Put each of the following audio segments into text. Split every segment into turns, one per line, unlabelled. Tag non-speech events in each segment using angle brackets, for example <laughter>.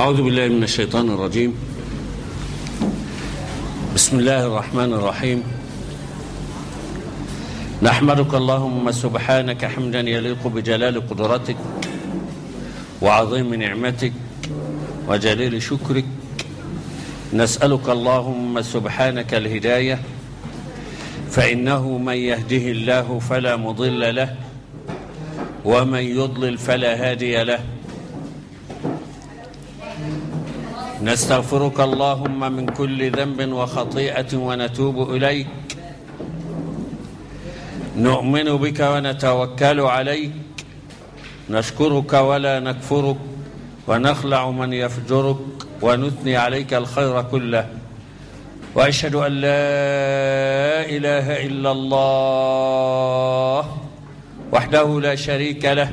أعوذ بالله من الشيطان الرجيم. بسم الله الرحمن الرحيم. نحمدك اللهم سبحانك حمدا يليق بجلال قدرتك وعظيم نعمتك وجليل شكرك. نسألك اللهم سبحانك الهداية فإنه من يهده الله فلا مضل له ومن يضلل فلا هادي له. نستغفرك اللهم من كل ذنب وخطيئة ونتوب إليك. نؤمن بك ونتوكل عليك. نشكرك ولا نكفرك. ونخلع من يفجرك. ونثني عليك الخير كله. وأشهد أن لا إله إلا الله وحده لا شريك له.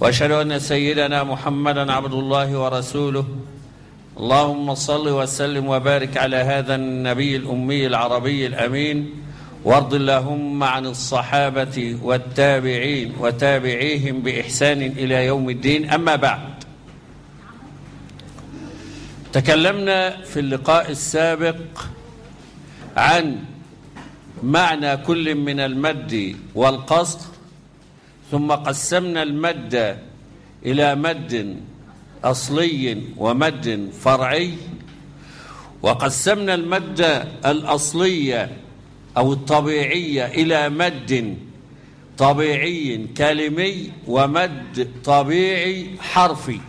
وأشهد أن سيدنا محمدا عبد الله ورسوله. اللهم صل وسلم وبارك على هذا النبي الأمي العربي الأمين وارض اللهم عن الصحابة والتابعين وتابعيهم بإحسان إلى يوم الدين. أما بعد تكلمنا في اللقاء السابق عن معنى كل من المد والقصر ثم قسمنا المد إلى مد أصلي ومد فرعي. وقسمنا المد الأصلي أو الطبيعي إلى مد طبيعي كلمي ومد طبيعي حرفي.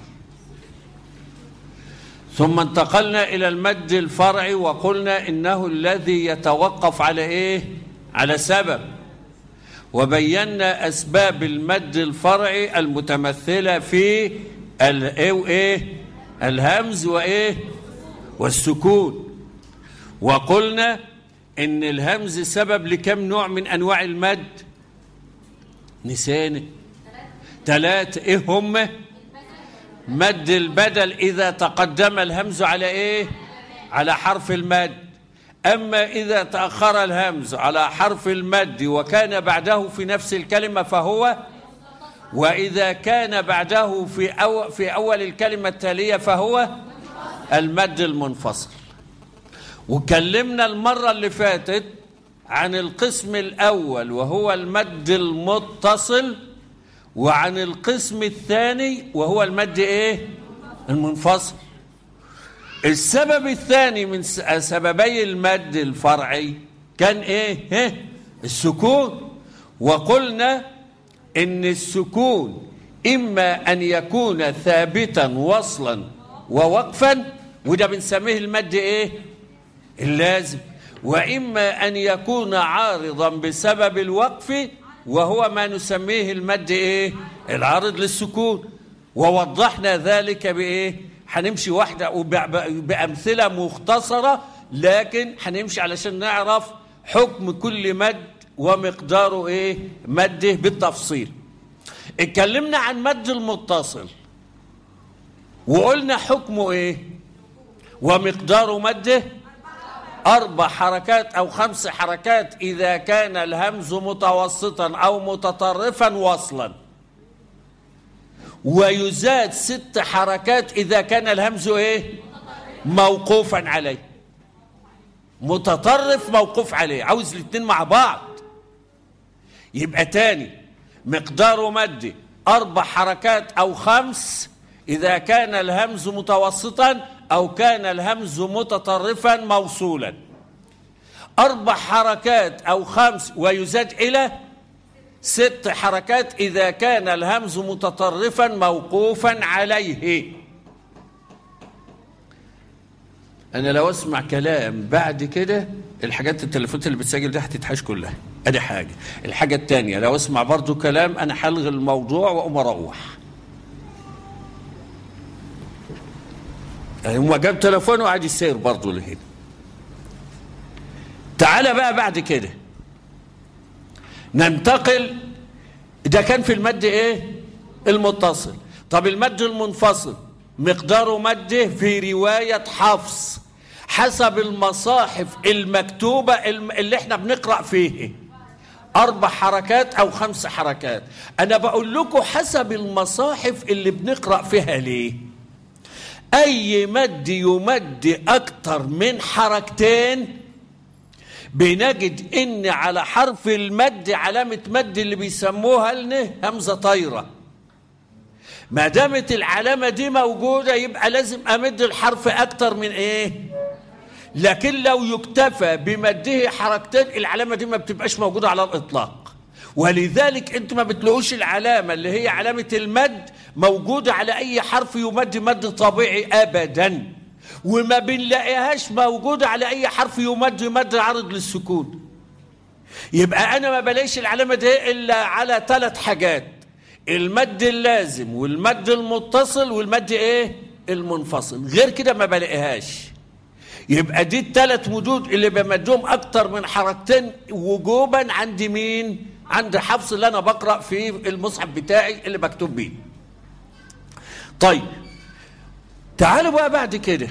ثم انتقلنا إلى المد الفرعي وقلنا إنه الذي يتوقف على إيه؟ على سبب. وبينا أسباب المد الفرعي المتمثلة في الايه الهمز وايه؟ والسكون. وقلنا إن الهمز سبب لكم نوع من أنواع المد. نسانه ثلاثة إيه هم؟ مد البدل. إذا تقدم الهمز على إيه؟ على حرف المد. أما إذا تأخر الهمز على حرف المد وكان بعده في نفس الكلمة فهو وإذا كان بعده في, أو في أول الكلمة التالية فهو المد المنفصل. وكلمنا المرة اللي فاتت عن القسم الأول وهو المد المتصل وعن القسم الثاني وهو المد إيه؟ المنفصل. السبب الثاني من سببي المد الفرعي كان إيه؟ ها السكون. وقلنا إن السكون إما أن يكون ثابتا وصلا ووقفا وده بنسميه المد إيه؟ اللازم. وإما أن يكون عارضا بسبب الوقف وهو ما نسميه المد إيه؟ العارض للسكون. ووضحنا ذلك بإيه؟ هنمشي واحدة بأمثلة مختصرة لكن هنمشي علشان نعرف حكم كل مد ومقداره إيه؟ مده بالتفصيل. اتكلمنا عن مد المتصل. وقلنا حكمه إيه؟ ومقدار مده أربع حركات أو خمس حركات إذا كان الهمز متوسطا أو متطرفا وصلا. ويزاد ست حركات إذا كان الهمز إيه؟ موقوفا عليه. متطرف موقوف عليه. عاوز الاثنين مع بعض. يبقى تاني. مقدار مد أربع حركات أو خمس إذا كان الهمز متوسطا أو كان الهمز متطرفا موصولا. أربع حركات أو خمس ويزاد إلى ست حركات إذا كان الهمز متطرفا موقوفا عليه. أنا لو أسمع كلام بعد كده الحاجات التليفونات اللي بتسجل دي هتتحاش كلها. أدي حاجة. الحاجة التانية لو أسمع برضو كلام أنا هلغي الموضوع وأقوم أروح. هو جاب تليفونه وقعد يسير برضه لهنا. تعالى بقى بعد كده. ننتقل. ده كان في المد إيه؟ المتصل. طب المد المنفصل مقدار مده في رواية حفص. حسب المصاحف المكتوبة اللي إحنا بنقرأ فيه. أربع حركات أو خمس حركات. أنا بقول لكم حسب المصاحف اللي بنقرأ فيها ليه. أي مد يمد أكتر من حركتين بنجد إن على حرف المد علامة مد اللي بيسموها لنا همزة طايرة. ما دامت العلامة دي موجودة يبقى لازم أمد الحرف أكتر من إيه؟ لكن لو يكتفى بمده حركتين العلامة دي ما بتبقاش موجودة على الإطلاق. ولذلك انت ما بتلاقوش العلامة اللي هي علامة المد موجودة على أي حرف يمد مد طبيعي ابدا. وما بنلاقيهاش موجودة على أي حرف يمد مد عرض للسكون. يبقى أنا ما بلاقيش العلامة دي إلا على ثلاث حاجات. المد اللازم والمد المتصل والمد إيه؟ المنفصل. غير كده ما بلاقيهاش. يبقى دي الثلاث مدود اللي بمدهم أكتر من حركتين وجوبا عند مين؟ عند حفص اللي أنا بقرأ في المصحف بتاعي اللي مكتوب بيه. طيب تعالوا بقى بعد كده.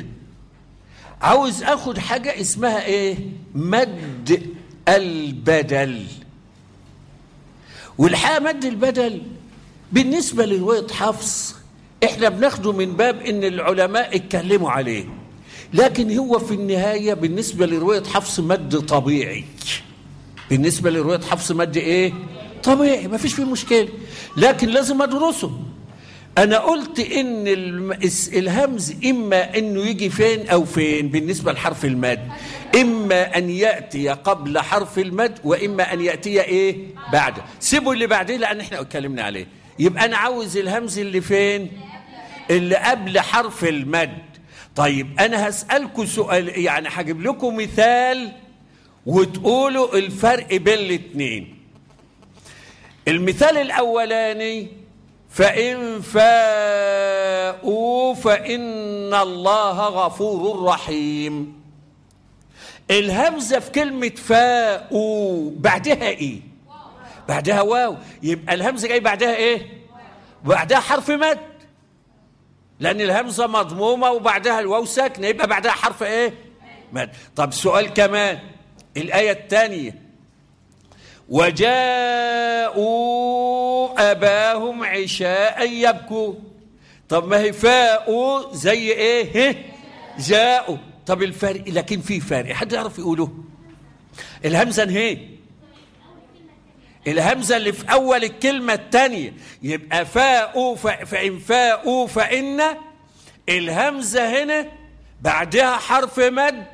عاوز آخد حاجة اسمها إيه؟ مد البدل. والحقيقة مد البدل بالنسبة لرواية حفص إحنا بناخده من باب إن العلماء اتكلموا عليه. لكن هو في النهاية بالنسبة لرواية حفص مد طبيعي. بالنسبة لرواية حفص مد إيه؟ طبيعي ما فيش فيه مشكلة. لكن لازم أدرسه. أنا قلت إن الهمز إما إنه يجي فين أو فين بالنسبة لحرف المد. إما أن يأتي قبل حرف المد وإما أن يأتي إيه؟ بعده سيبوا اللي بعديه لأن إحنا اتكلمنا عليه. يبقى أنا عاوز الهمز اللي فين؟ اللي قبل حرف المد. طيب أنا هسالكم سؤال يعني هجيب لكم مثال وتقولوا الفرق بين الاثنين المثال الأولاني فإن فاءوا فإن الله غفور رحيم. الهمزة في كلمة فاءوا بعدها إيه؟ بعدها واو. يبقى الهمزة جاي بعدها إيه؟ بعدها حرف مد. لأن الهمزة مضمومة وبعدها الواو ساكنة يبقى بعدها حرف إيه؟ مد. طب سؤال كمان الآية الثانية. وجاءوا أباهم عشاء يبكوا. طب ما هي فاءوا زي إيه؟ جاءوا. طب الفرق لكن في فرق حد يعرف يقوله؟ الهمزة انهي الهمزة اللي في أول الكلمة الثانية يبقى فاءوا فإن فاءوا فإن الهمزة هنا بعدها حرف مد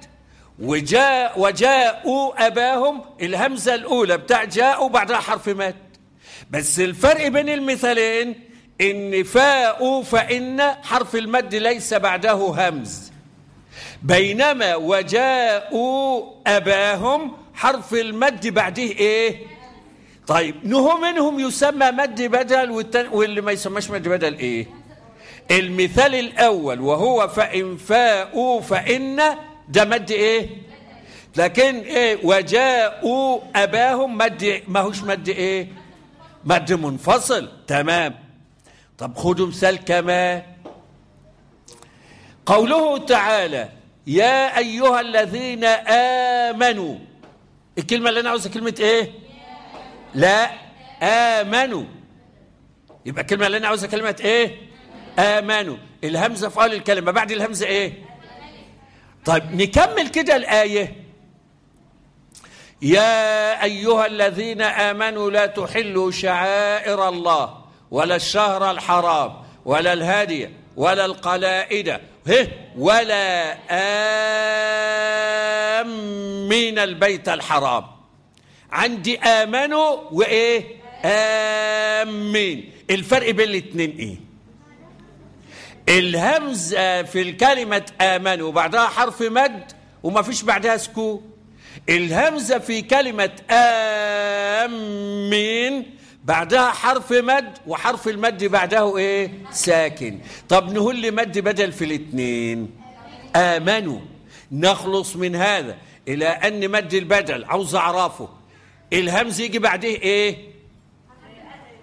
وجاء وجاءوا أباهم. الهمزة الأولى بتاع جاءوا بعدها حرف مد. بس الفرق بين المثالين إن فاءوا فإن حرف المد ليس بعده همز. بينما وجاءوا أباهم حرف المد بعده إيه؟ طيب. نهو منهم يسمى مد بدل واللي ما يسماش مد بدل إيه؟ المثال الأول وهو فإن فاءوا فإن ده مد إيه؟ لكن إيه؟ وجاءوا أباهم مد ما هوش مد إيه؟ مد منفصل. تمام. طب خدوا مثال كمان قوله تعالى يا أيها الذين آمنوا الكلمة اللي أنا عاوزها كلمة إيه؟ لا آمنوا. يبقى الكلمة اللي أنا عاوزها كلمة إيه؟ آمنوا. الهمزة في أول الكلمة بعد الهمزة إيه؟ طيب نكمل كده الآية. يا أيها الذين آمنوا لا تحلوا شعائر الله ولا الشهر الحرام ولا الهدي ولا القلائد. ولا آمين البيت الحرام. عندي آمنوا وإيه؟ آمين الفرق بين الاثنين إيه؟ الهمزة في الكلمة آمنوا وبعدها حرف مد وما فيش بعدها سكون الهمزة في كلمة آمين بعدها حرف مد وحرف المد بعده إيه؟ ساكن. طب نقول مد بدل في الاثنين آمنوا. نخلص من هذا إلى أن مد البدل عاوز أعرفه. الهمز يجي بعده إيه؟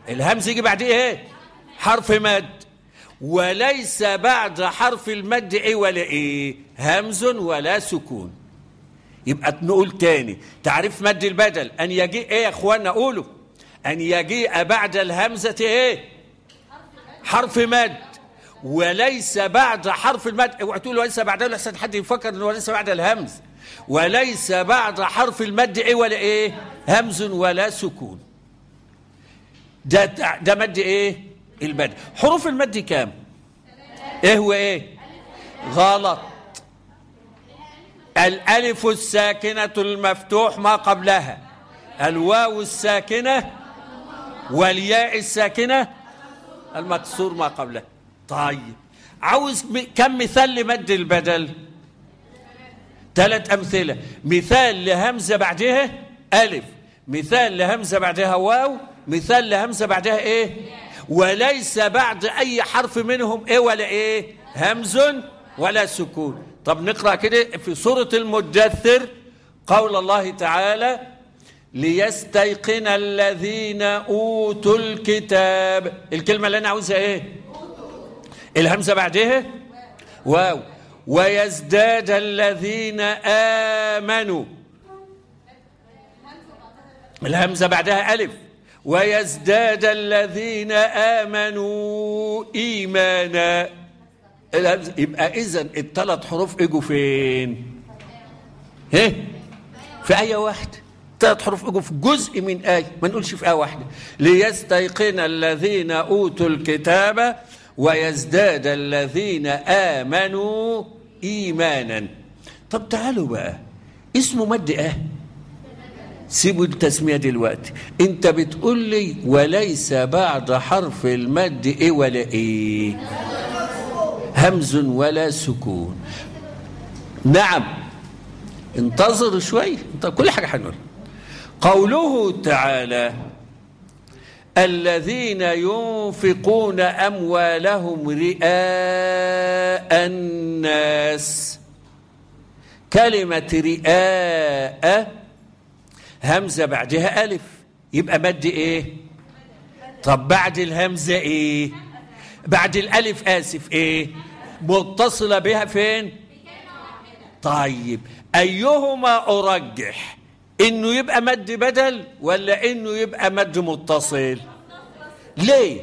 الهمز يجي بعده إيه؟ حرف مد. وليس بعد حرف المد إيه ولا إيه؟ همز ولا سكون. يبقى نقول تاني. تعريف مد البدل. أن يجي إيه يا اخوانا قولوا. أن يجيء بعد الهمزة إيه؟ حرف مد. وليس بعد حرف المد. اوعى تقول وليس بعده لحسن حد يفكر إنه وليس بعد الهمز. وليس بعد حرف المد إيه ولا إيه؟ همز ولا سكون. ده ده مد إيه؟ المد. حروف المد كام؟ إيه هو إيه؟ غلط. الألف الساكنة المفتوح ما قبلها. الواو الساكنة والياء الساكنة المكسور ما قبلها طيب. عاوز كم مثال لمد البدل؟ ثلاث أمثلة. مثال لهمزة بعدها ألف. مثال لهمزة بعدها واو. مثال لهمزة بعدها إيه؟ وليس بعد أي حرف منهم إيه ولا إيه؟ همز ولا سكون. طب نقرأ كده في سورة المدثر. قول الله تعالى ليستيقن الذين أوتوا الكتاب. الكلمة اللي أنا عاوزها إيه؟ الهمزة بعدها واو. ويزداد الذين آمنوا. الهمزة بعدها ألف. ويزداد الذين آمنوا إيمانا. يبقى إذن الثلاث حروف إجوا فين؟ ها؟ في آية واحدة. ثلاث حروف إجوا في جزء من آية. ما نقولش في آية واحدة. ليستيقن الذين أوتوا الكتاب ويزداد الذين آمنوا إيمانا. طب تعالوا بقى. اسمه مد آه سيبوا التسمية دلوقتي. انت بتقول لي وليس بعد حرف المد إيه ولا إيه؟ همز ولا سكون. نعم. انتظر شوي. كل حاجة هنقول قوله تعالى الذين ينفقون أموالهم رئاء الناس. كلمة رئاء همزة بعدها ألف. يبقى مد إيه؟ طب بعد الهمزة إيه؟ بعد الألف آسف إيه؟ متصلة بها فين؟ طيب أيهما أرجح؟ إنه يبقى مد بدل ولا إنه يبقى مد متصل؟ ليه؟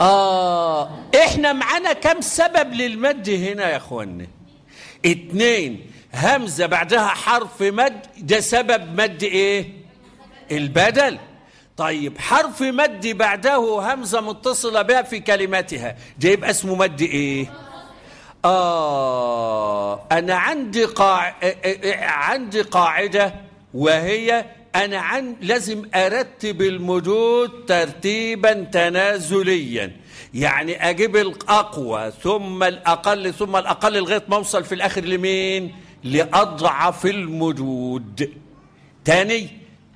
آه إحنا معانا كم سبب للمد هنا يا اخوانا اتنين همزة بعدها حرف مد ده سبب مد إيه؟ البدل. طيب حرف مد بعده همزة متصلة بها في كلماتها ده يبقى اسمه مد إيه؟ آه أنا عندي قاع... عندي قاعدة وهي أنا عن... لازم أرتب المدود ترتيبا تنازليا يعني أجيب الأقوى ثم الأقل ثم الأقل لغاية ما أوصل في الآخر لمين؟ لأضعف المدود تاني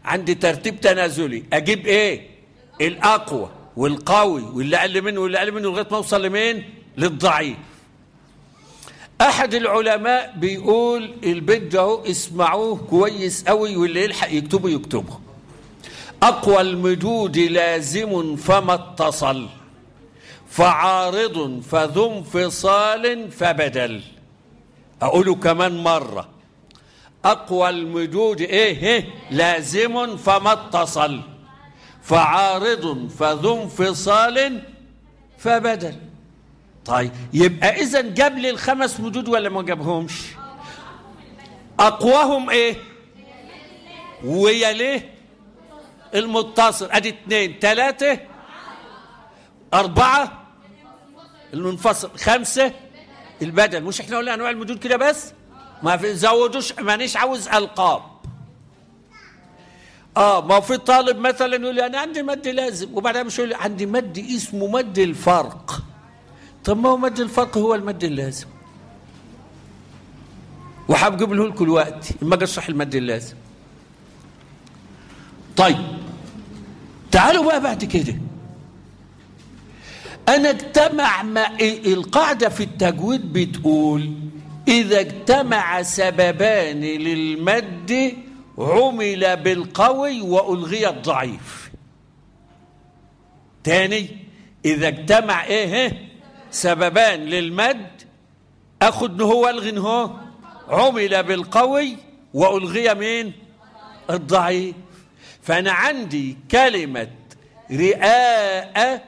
عندي ترتيب تنازلي أجيب إيه؟ الأقوى والقوي واللي أقل منه واللي أقل منه لغاية ما أوصل لمين؟ للضعيف أحد العلماء بيقول البيت ده اسمعوه كويس قوي واللي يلحق يكتبه يكتبه. أقوى المدود لازم فما اتصل فعارض فذو انفصال فبدل. أقوله كمان مرة أقوى المدود إيه, إيه لازم فما اتصل فعارض فذو انفصال فبدل. طيب يبقى إذا جاب لي الخمس مدود ولا ما جابهمش؟ أقواهم إيه؟ ويليه المتصل. أدي اثنين ثلاثة أربعة. المنفصل. خمسة. البدل. مش إحنا قلنا أنواع المدود كده بس؟ ما في زودوش مانيش عاوز ألقاب. آه ما في طالب مثلا يقول لي أنا عندي مد لازم وبعدها مش يقول لي عندي مد اسمه مد الفرق. طب ما هو مد الفرق هو المد اللازم. وحاب له لكم الوقت اما أجي اشرح المد اللازم. طيب تعالوا بقى بعد كده. أنا اجتمع مع القاعدة في التجويد بتقول إذا اجتمع سببان للمد عمل بالقوي وألغي الضعيف. تاني إذا اجتمع إيه سببان للمد اخد هو الغي هو عمل بالقوي وألغي مين الضعيف. فأنا عندي كلمة رئاء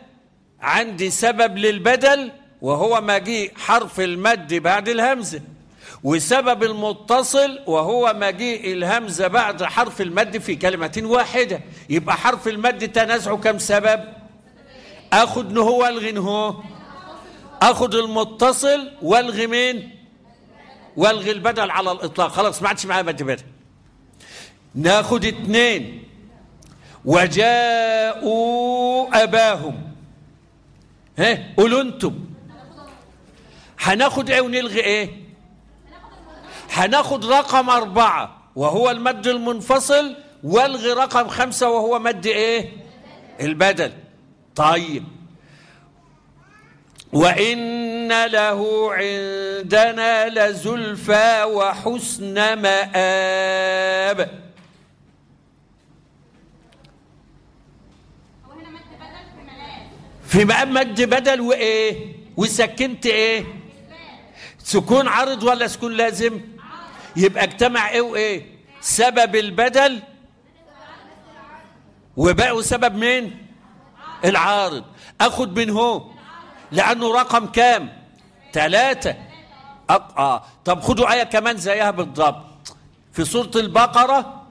عندي سبب للبدل وهو مجيء حرف المد بعد الهمزة وسبب المتصل وهو مجيء الهمزة بعد حرف المد في كلمة واحدة. يبقى حرف المد تنازعه كم سبب؟ اخد نهو والغي نهو اخد المتصل والغي مين؟ والغي البدل على الإطلاق. خلاص ما عادش معايا بدل ناخد اتنين وجاءوا أباهم. ها؟ قولوا أنتم. هناخد إيه ونلغي إيه؟ هناخد رقم أربعة وهو المد المنفصل والغي رقم خمسة وهو مد إيه؟ البدل. طيب. وإن له عندنا لزلفى وحسن مآب.
في
مقام مد بدل وإيه؟ وسكنت إيه؟ سكون عرض ولا سكون لازم؟ يبقى اجتمع إيه وإيه؟ سبب البدل. وبقوا سبب مين؟ العارض. أخد من هو لأنه رقم كام؟ ثلاثة. أق... آه. طب خدوا آية كمان زيها بالضبط. في سورة البقرة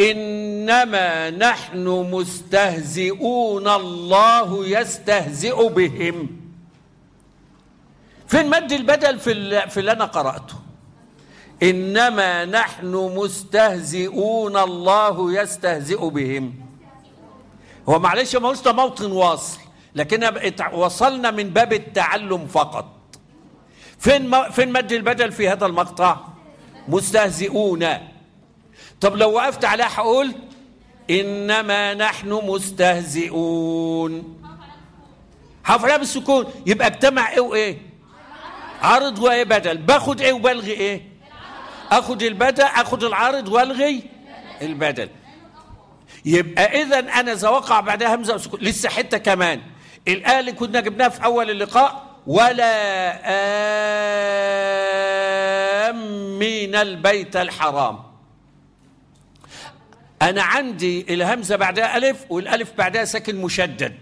إنما نحن مستهزئون الله يستهزئ بهم. فين مد البدل في, ال... في اللي أنا قرأته؟ إنما نحن مستهزئون الله يستهزئ بهم. هو معلش ما هوش موطن واصل. لكن ات- وصلنا من باب التعلم فقط. فين. فين مد البدل في هذا المقطع؟ مستهزئون. طب لو وقفت عليها هقول إنما نحن مستهزئون. هفعلها بالسكون. يبقى اجتمع إيه وإيه؟ عارض وإيه بدل باخد إيه وبلغي إيه؟ آخد البدل آخد العارض وألغي البدل يبقى اذا أنا اذا وقع بعدها همزة وسكون. لسه حتة كمان. الايه اللي كنا جبناها في أول اللقاء. ولا امين البيت الحرام. أنا عندي الهمزة بعدها ألف والألف بعدها ساكن مشدد.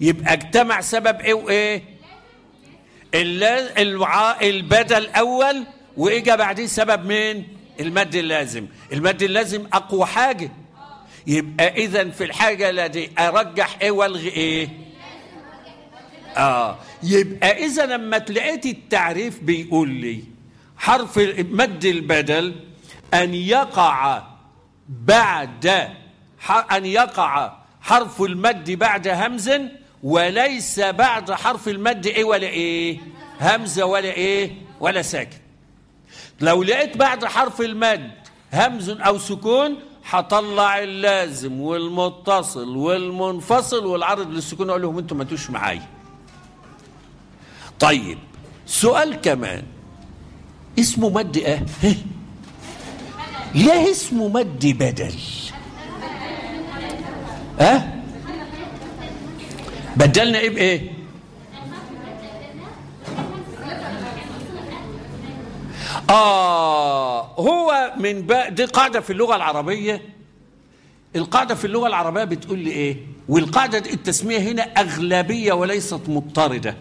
يبقى اجتمع سبب اللا- الوعاء البدل الأول وإجا بعديه سبب مين؟ المد اللازم. المد اللازم أقوى حاجة. يبقى اذا في الحاجة التي أرجح إيه والغي إيه؟ آه. يبقى إذا لما تلاقيت التعريف بيقول لي حرف مد البدل أن يقع بعد أن يقع حرف المد بعد همز وليس بعد حرف المد إيه ولا إيه؟ همزه ولا إيه؟ ولا ساكن. لو لقيت بعد حرف المد همز أو سكون هطلع اللازم والمتصل والمنفصل والعرض للسكون أقول لهم أنتم ما تجوش معايا. طيب سؤال كمان. اسمه مد إيه. ليه اسمه مد بدل. ها؟ أه؟ بدلنا إيه بإيه؟ آه هو من بقى دي قاعدة في اللغة العربية. القاعدة في اللغة العربية بتقول لي إيه؟ والقاعدة التسمية هنا أغلبية وليست مضطردة.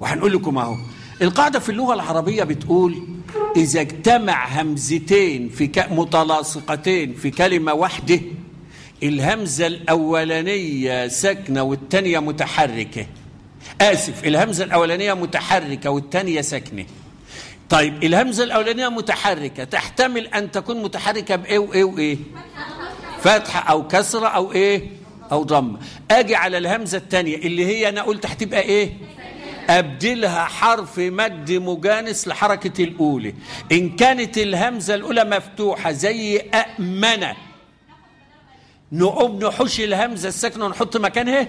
وهنقول لكم أهو القاعدة في اللغة العربية بتقول إذا اجتمع همزتين في ك... متلاصقتين في كلمة واحدة الهمزة الأولانية ساكنة والثانية متحركة. آسف الهمزة الأولانية متحركة والثانية ساكنة. طيب الهمزة الأولانية متحركة تحتمل أن تكون متحركة بإيه وإيه وإيه؟ فتحة أو كسرة أو إيه؟ أو ضمة. أجي على الهمزة الثانية اللي هي أنا قلت هتبقى إيه؟ أبدلها حرف مد مجانس لحركة الأولى. إن كانت الهمزة الأولى مفتوحة زي أأمنة نقوم نحش الهمزة الساكنة ونحط مكانها؟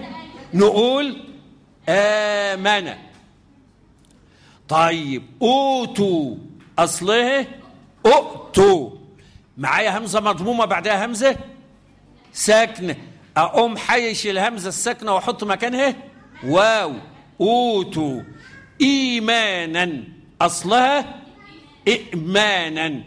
نقول آمنة طيب أوتوا. أصلها أؤتوا. معايا همزة مضمومة بعدها همزة ساكنة. أقوم حيش الهمزة الساكنة وأحط مكانها؟ واو. أوتوا إيمانا أصلها إئمانا.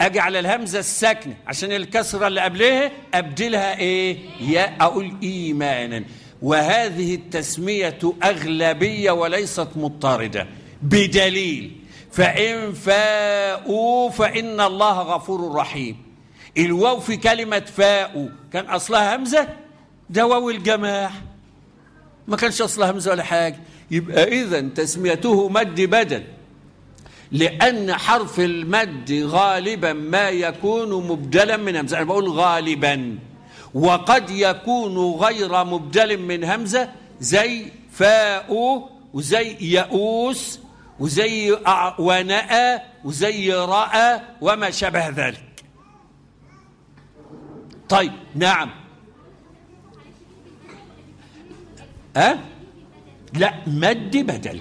أجي على الهمزة الساكنة عشان الكسرة اللي قبلها أبدلها إيه؟ يا أقول إيمانا. وهذه التسمية أغلبية وليست مضطردة بدليل. فإن فاءوا فإن الله غفور رحيم. الواو في كلمة فاء كان أصلها همزة؟ ده واو الجماع ما كانش أصلها همزة ولا حاجة. يبقى إذا تسميته مد بدل لأن حرف المد غالبا ما يكون مبدلا من همزة. أنا بقول غالبا وقد يكون غير مبدل من همزة زي فاء وزي يئوس وزي ونأى وزي رأى وما شابه ذلك. طيب نعم. ها لا مد بدل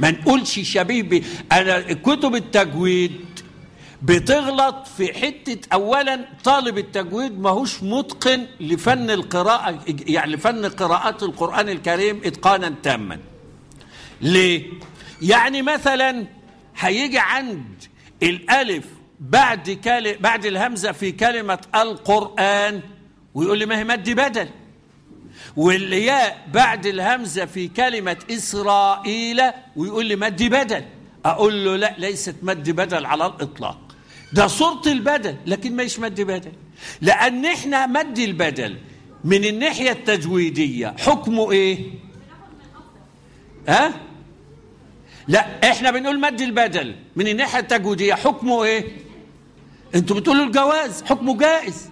ما نقولش شبيه. أنا كتب التجويد بتغلط في حتة اولا طالب التجويد ماهوش متقن لفن القراءة يعني لفن قراءات القرآن الكريم اتقانا تاما ليه يعني مثلا هيجي عند الألف بعد. بعد الهمزة في كلمة القرآن ويقول لي ما هي مد بدل والياء بعد الهمزة في كلمة إسرائيل ويقول لي مد بدل. أقول له لا ليست مد بدل على الإطلاق. ده صورة البدل لكن ما مد بدل. لأن إحنا مد البدل من الناحية التجويدية. حكمه إيه؟ ها؟ لا إحنا بنقول مد البدل من الناحية التجويدية. حكمه إيه؟ أنتوا بتقولوا الجواز حكمه جائز.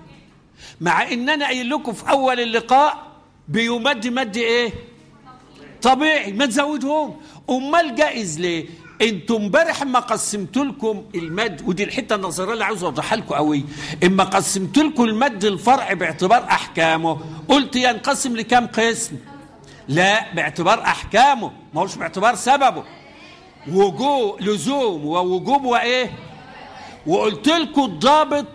مع إن أنا قايل لكم في أول اللقاء بيمد مد إيه؟ طبيعي ما تزودهم. امال جائز ليه أنتوا امبارح اما قسمت لكم المد. ودي الحتة النظرية اللي عاوز أوضحها لكم قوي. اما قسمت لكم المد الفرع باعتبار أحكامه. قلت ينقسم لكام قسم. لا باعتبار أحكامه. ما هوش باعتبار سببه. وجوب لزوم ووجوب وإيه؟ وقلت لكم الضابط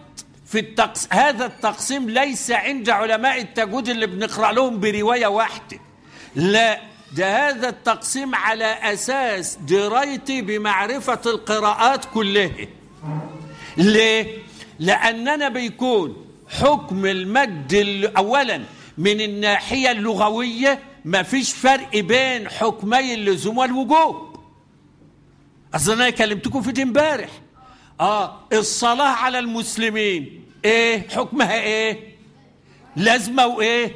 في التقس... هذا التقسيم ليس عند علماء التجويد اللي بنقرأ لهم برواية واحدة. لا ده هذا التقسيم على أساس درايتي بمعرفة القراءات كلها. ليه؟ لأننا بيكون حكم المد ال- اولا من الناحية اللغوية ما فيش فرق بين حكمي اللزوم والوجوب. أصل أنا كلمتكم في دي امبارح. آه الصلاة على المسلمين. إيه؟ حكمها إيه؟ لازمة وإيه؟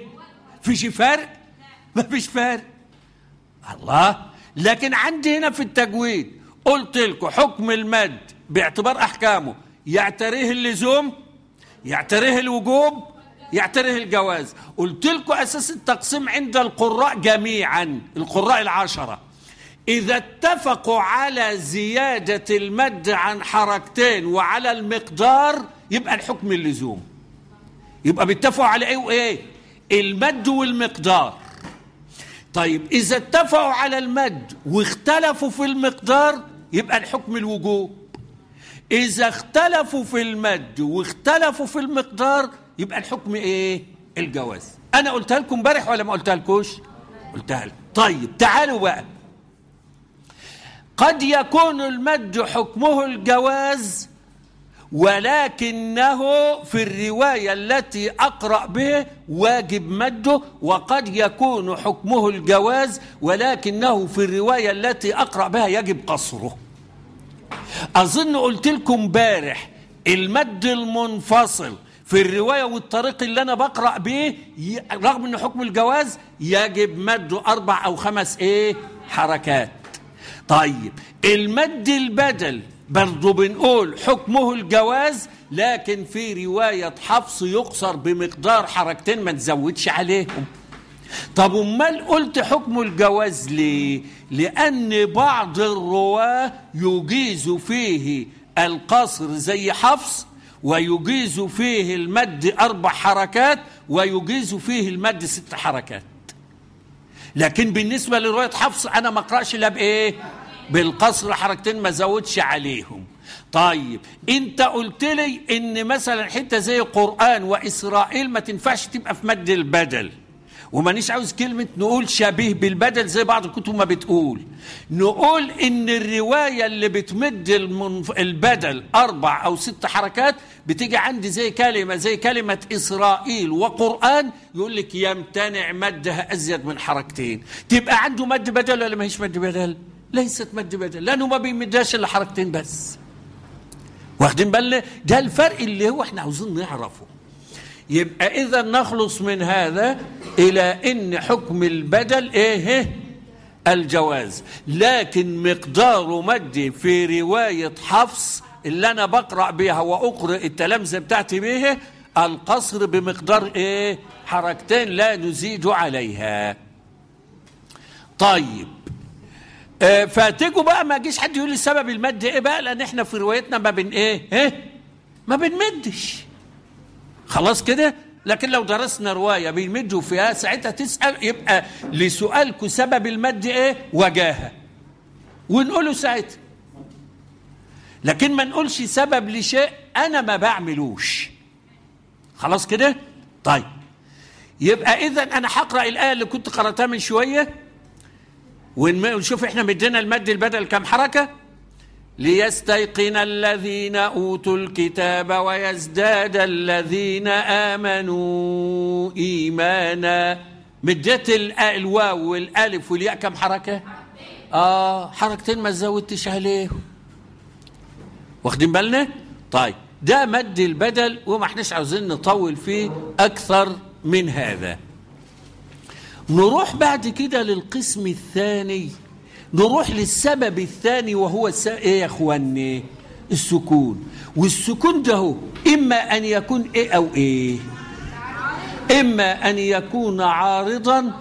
فيش فرق؟ ما فيش فرق. الله. لكن عندي هنا في التجويد قلت لكم حكم المد باعتبار أحكامه. يعتريه اللزوم؟ يعتريه الوجوب؟ يعتريه الجواز. قلت لكم أساس التقسيم عند القراء جميعا القراء العشرة. إذا اتفقوا على زيادة المد عن حركتين وعلى المقدار يبقى الحكم اللزوم يبقى بيتفقوا على إيه وإيه المد والمقدار طيب إذا اتفقوا على المد واختلفوا في المقدار يبقى الحكم الوجوب إذا اختلفوا في المد واختلفوا في المقدار يبقى الحكم إيه؟ الجواز. أنا قلتها لكم امبارح ولا ما قلتها لكوش؟ قلتها لكم. طيب تعالوا بقى. قد يكون المد حكمه الجواز ولكنه في الرواية التي أقرأ به واجب مده وقد يكون حكمه الجواز ولكنه في الرواية التي أقرأ بها يجب قصره. أظن قلت لكم امبارح المد المنفصل في الرواية والطريق اللي أنا بقرأ به رغم أن حكم الجواز يجب مده أربع أو خمس إيه حركات. طيب المد البدل برضو بنقول حكمه الجواز لكن في رواية حفص يقصر بمقدار حركتين ما تزودش عليهم. طب أمال قلت حكم الجواز ليه؟ لأن بعض الرواة يجيز فيه القصر زي حفص ويجيز فيه المد أربع حركات ويجيز فيه المد ست حركات. لكن بالنسبة لرواية حفص أنا ما أقرأش إلا بإيه؟ بالقصر حركتين ما زودش عليهم. طيب انت قلت لي ان مثلا حتة زي قرآن وإسرائيل ما تنفعش تبقى في مد البدل. ومانيش عاوز كلمة نقول شبيه بالبدل زي بعض الكتب ما بتقول. نقول إن الرواية اللي بتمد المنف... البدل أربع أو ست حركات بتيجي عندي زي كلمة زي كلمة إسرائيل وقرآن يقول لك يمتنع مدها أزيد من حركتين. تبقى عنده مد بدل ولا ما هيش مد بدل؟ ليست مد بدل لأنه ما بيمدهاش إلا حركتين بس. واخدين بالنا؟ ده الفرق اللي هو إحنا عاوزين نعرفه. يبقى إذا نخلص من هذا إلى إن حكم البدل إيه؟ الجواز. لكن مقدار مد في رواية حفص اللي أنا بقرأ بها وأقرأ التلامذة بتاعتي به القصر بمقدار إيه؟ حركتين لا نزيد عليها. طيب آه فاتجوا بقى ما يجيش حد يقول لي سبب المد إيه بقى؟ لأن إحنا في روايتنا ما بن إيه إيه؟ ما بنمدش. خلاص كده؟ لكن لو درسنا رواية بيمدوا فيها ساعتها تسأل يبقى لسؤالكم سبب المد إيه؟ وجاهة. ونقوله ساعتها. لكن ما نقولش سبب لشيء أنا ما بعملوش. خلاص كده؟ طيب. يبقى اذا أنا هقرأ الآية اللي كنت قرأتها من شوية. ونشوف إحنا مدينا المد البدل كم حركة؟ ليستيقن الذين أوتوا الكتاب ويزداد الذين آمنوا إيمانا. مديت الواو والألف والياء كم حركة؟ آه حركتين ما زودتش عليهم واخدين بالنا؟ طيب ده مد البدل وما إحناش عاوزين نطول فيه أكثر من هذا. نروح بعد كده للقسم الثاني. نروح للسبب الثاني وهو الس... إيه يا إخواني؟ السكون. والسكون ده إما أن يكون إيه أو إيه. إما أن يكون عارضا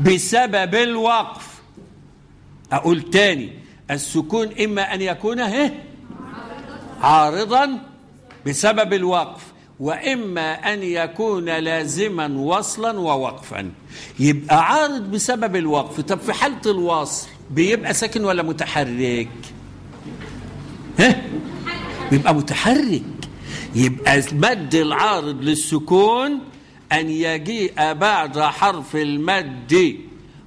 بسبب الوقف. أقول تاني السكون إما أن يكون إيه؟ عارضا بسبب الوقف. وإما أن يكون لازما وصلا ووقفا. يبقى عارض بسبب الوقف. طب في حالة الوصل بيبقى ساكن ولا متحرك؟ ها؟ بيبقى متحرك. يبقى المد العارض للسكون أن يجيء بعد حرف المد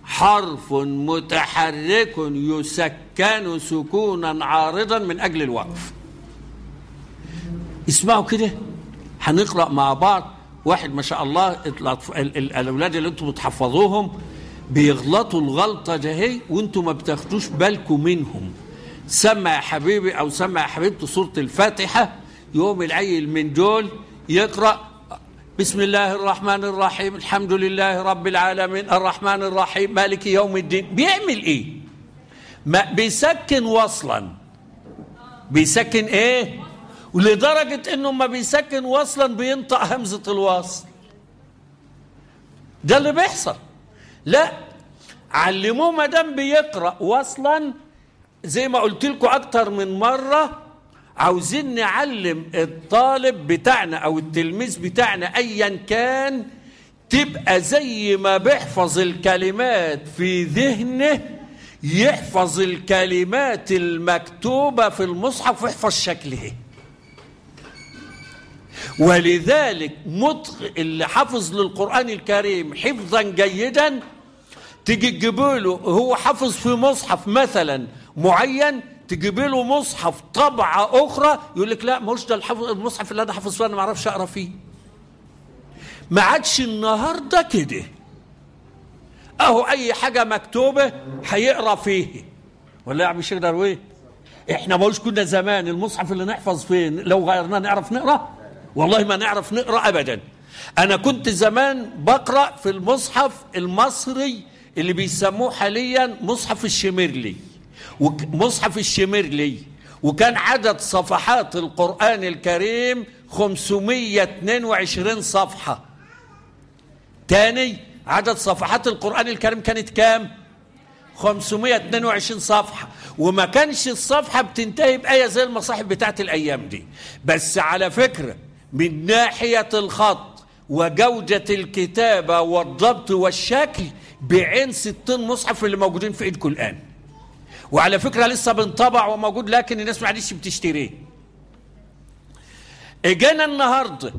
حرف متحرك يسكن سكونا عارضا من أجل الوقف. اسمعوا كده. هنقرأ مع بعض. واحد ما شاء الله الأولاد اللي أنتم بتحفظوهم بيغلطوا الغلطة دهي وأنتم ما بتاخدوش بالكم منهم. سمع يا حبيبي أو سمع يا حبيبتي سورة الفاتحة يوم العيل من دول يقرأ بسم الله الرحمن الرحيم الحمد لله رب العالمين الرحمن الرحيم مالك يوم الدين. بيعمل إيه؟ ما بيسكن وصلا. بيسكن إيه؟ ولدرجة إنه ما بيسكن وصلا بينطق همزة الوصل ده اللي بيحصل. لا علموه ما دام بيقرأ وصلا زي ما قلت لكم أكتر من مرة عاوزين نعلم الطالب بتاعنا أو التلميذ بتاعنا ايا كان تبقى زي ما بيحفظ الكلمات في ذهنه يحفظ الكلمات المكتوبة في المصحف ويحفظ شكلها ولذلك مطق اللي حفظ للقرآن الكريم حفظا جيدا تيجي تجيبله هو حفظ في مصحف مثلا معين تجيب له مصحف طبعة أخرى يقول لك لا مش ده المصحف اللي أنا حافظ فيه أنا ما أعرفش أقرأ فيه. ما عادش النهاردة كده. أهو أي حاجة مكتوبة هيقرأ فيه. ولا يا عم الشيخ إحنا مش كنا زمان المصحف اللي نحفظ فيه لو غيرناه نعرف نقرأ؟ والله ما نعرف نقرأ ابدا. أنا كنت زمان بقرأ في المصحف المصري اللي بيسموه حاليا مصحف الشمرلي مصحف الشمرلي وكان عدد صفحات القرآن الكريم 522 صفحة. تاني عدد صفحات القرآن الكريم كانت كام؟ 522 صفحة. وما كانش الصفحة بتنتهي بآية زي المصاحف بتاعت الأيام دي. بس على فكرة من ناحية الخط وجودة الكتابة والضبط والشكل بعين ستين مصحف اللي موجودين في ايدكم الآن وعلى فكرة لسه بنطبع وموجود لكن الناس ما عادش بتشتريه إجانا النهاردة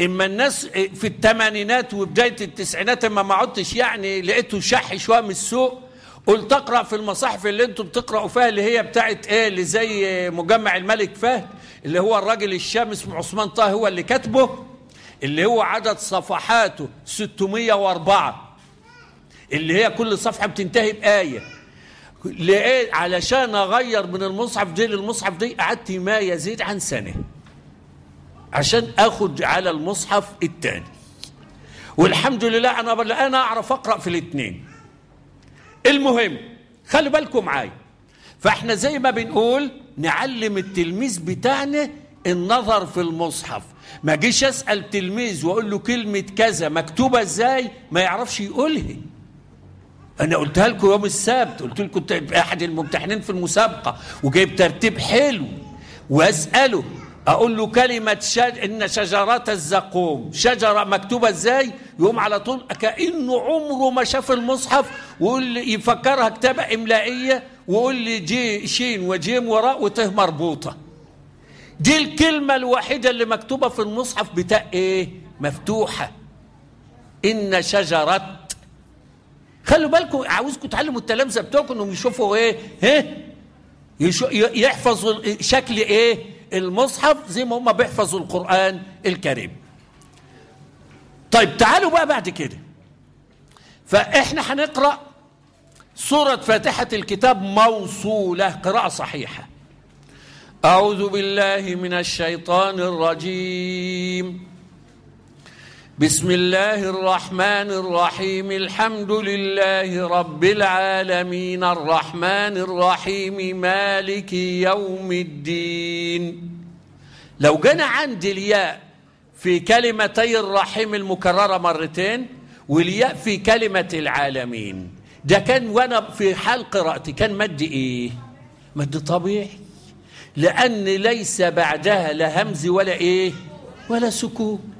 إما الناس في الثمانينات وبداية التسعينات إما ما عدتش يعني لقيته شح شوية من السوق قلت اقرأ في المصاحف اللي أنتم بتقرأوا فيها اللي هي بتاعت إيه اللي زي مجمع الملك فهد اللي هو الراجل الشام اسمه عثمان طه هو اللي كاتبه اللي هو عدد صفحاته 604 اللي هي كل صفحة بتنتهي بآية. لقيت علشان أغير من المصحف دي للمصحف دي قعدت ما يزيد عن سنة. عشان آخد على المصحف الثاني والحمد لله أنا أنا أعرف أقرأ في الاثنين المهم خلي بالكم معايا. فإحنا زي ما بنقول نعلم التلميذ بتاعنا النظر في المصحف. ما جيش أسأل تلميذ وأقول له كلمة كذا مكتوبة إزاي؟ ما يعرفش يقولها. أنا قلتها لكم يوم السبت قلت لكم أحد الممتحنين في المسابقة وجايب ترتيب حلو. وأسأله أقول له كلمة شج... إن شجرات الزقوم. شجرة مكتوبة إزاي؟ يقوم على طول كانه عمره ما شاف المصحف ويقول لي يفكرها كتابة إملائية ويقول لي جي شين وجيم وراء وته مربوطة. دي الكلمة الوحيدة اللي مكتوبة في المصحف بتاع إيه؟ مفتوحة. إن شجره خلوا بالكم عاوزكم تعلموا التلامذة بتوعكم إنهم يشوفوا إيه؟ ها يحفظوا شكل إيه؟ المصحف زي ما هم بيحفظوا القرآن الكريم. طيب تعالوا بقى بعد كده. فإحنا هنقرأ سورة فاتحة الكتاب موصولة قراءة صحيحة. أعوذ بالله من الشيطان الرجيم. بسم الله الرحمن الرحيم. الحمد لله رب العالمين. الرحمن الرحيم. مالك يوم الدين. لو جينا عند الياء في كلمتي الرحيم المكررة مرتين والياء في كلمة العالمين. ده كان وأنا في حال قراءتي كان مد إيه؟ مد طبيعي. لأن ليس بعدها لا همز ولا إيه؟ ولا سكون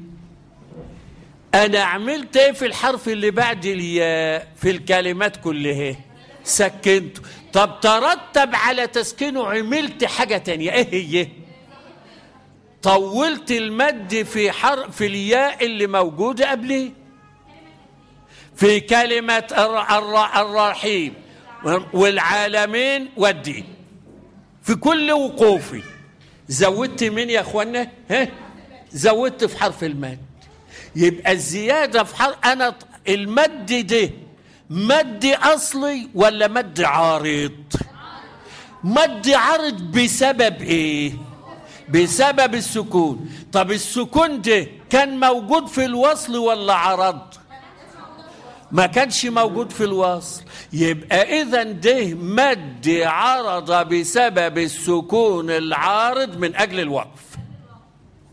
أنا عملت إيه في الحرف اللي بعد الياء؟ في الكلمات كلها. سكنته طب ترتب على تسكينه عملت حاجة تانية. إيه هي؟ طولت المد في حرف في الياء اللي موجودة قبله في كلمة الرحيم. والعالمين والدين. في كل وقوفي. زودت مين يا اخوانا ها؟ زودت في حرف المد يبقى الزيادة في حرف أنا المد ده مد أصلي ولا مد عارض؟ مد عارض بسبب إيه؟ بسبب السكون. طب السكون ده كان موجود في الوصل ولا عرض؟ ما كانش موجود في الوصل. يبقى إذا ده مد عرض بسبب السكون العارض من أجل الوقف.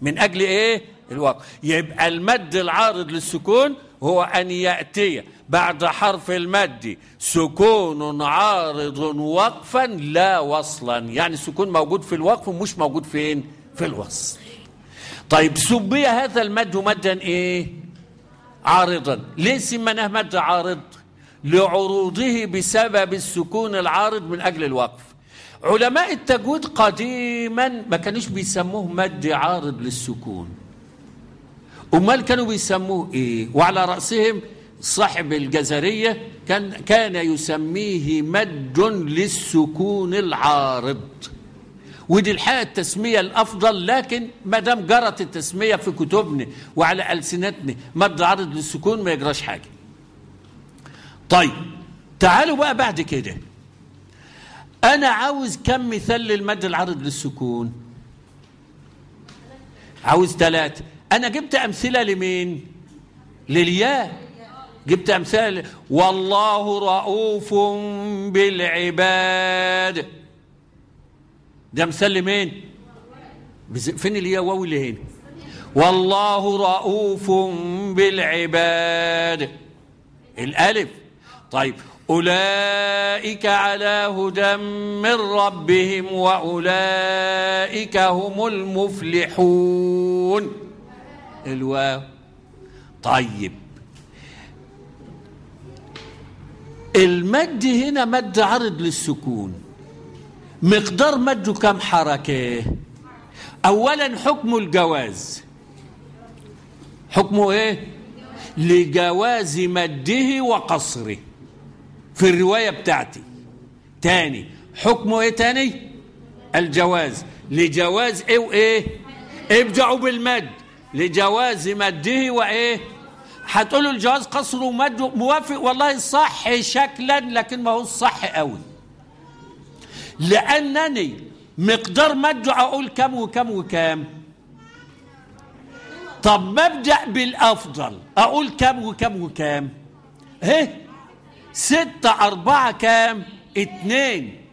من أجل إيه؟ الوقف يبقى المد العارض للسكون هو أن يأتي بعد حرف المد. سكون عارض وقفا لا وصلا. يعني السكون موجود في الوقف ومش موجود فين؟ في الوصل. طيب سمي هذا المد مدا إيه؟ عارضا. ليه سمناه مد عارض؟ لعروضه بسبب السكون العارض من أجل الوقف. علماء التجويد قديما ما كانوش بيسموه مد عارض للسكون. امال كانوا بيسموه إيه؟ وعلى رأسهم صاحب الجزرية كان كان يسميه مد للسكون العارض. ودي الحقيقة التسمية الأفضل لكن ما دام جرت التسمية في كتبنا وعلى ألسنتنا مد عارض للسكون ما يجراش حاجة. طيب تعالوا بقى بعد كده. أنا عاوز كم مثال للمد العارض للسكون؟ عاوز ثلاثة أنا جبت أمثلة لمين؟ للياء. جبت أمثلة والله رؤوف بالعباد. ده مثال لمين؟ فين الياء واو اللي هنا؟ والله رؤوف بالعباد. الألف. طيب. أولئك على هدى من ربهم وأولئك هم المفلحون. الواو. طيب. المد هنا مد عرض للسكون. مقدار مده كم حركة؟ أولا حكم الجواز. حكمه إيه؟ لجواز مده وقصره. في الرواية بتاعتي. تاني. حكمه إيه تاني؟ الجواز. لجواز إيه وإيه؟ ابدعوا بالمد. لجواز مده وإيه؟ هتقولوا الجواز قصر ومد موافق؟ والله صح شكلا لكن ما هو الصح قوي. لأنني مقدار مده أقول كم وكم وكم. طب مبدأ بالأفضل أقول كم وكم وكم. إيه؟ ستة أربعة كام اتنين.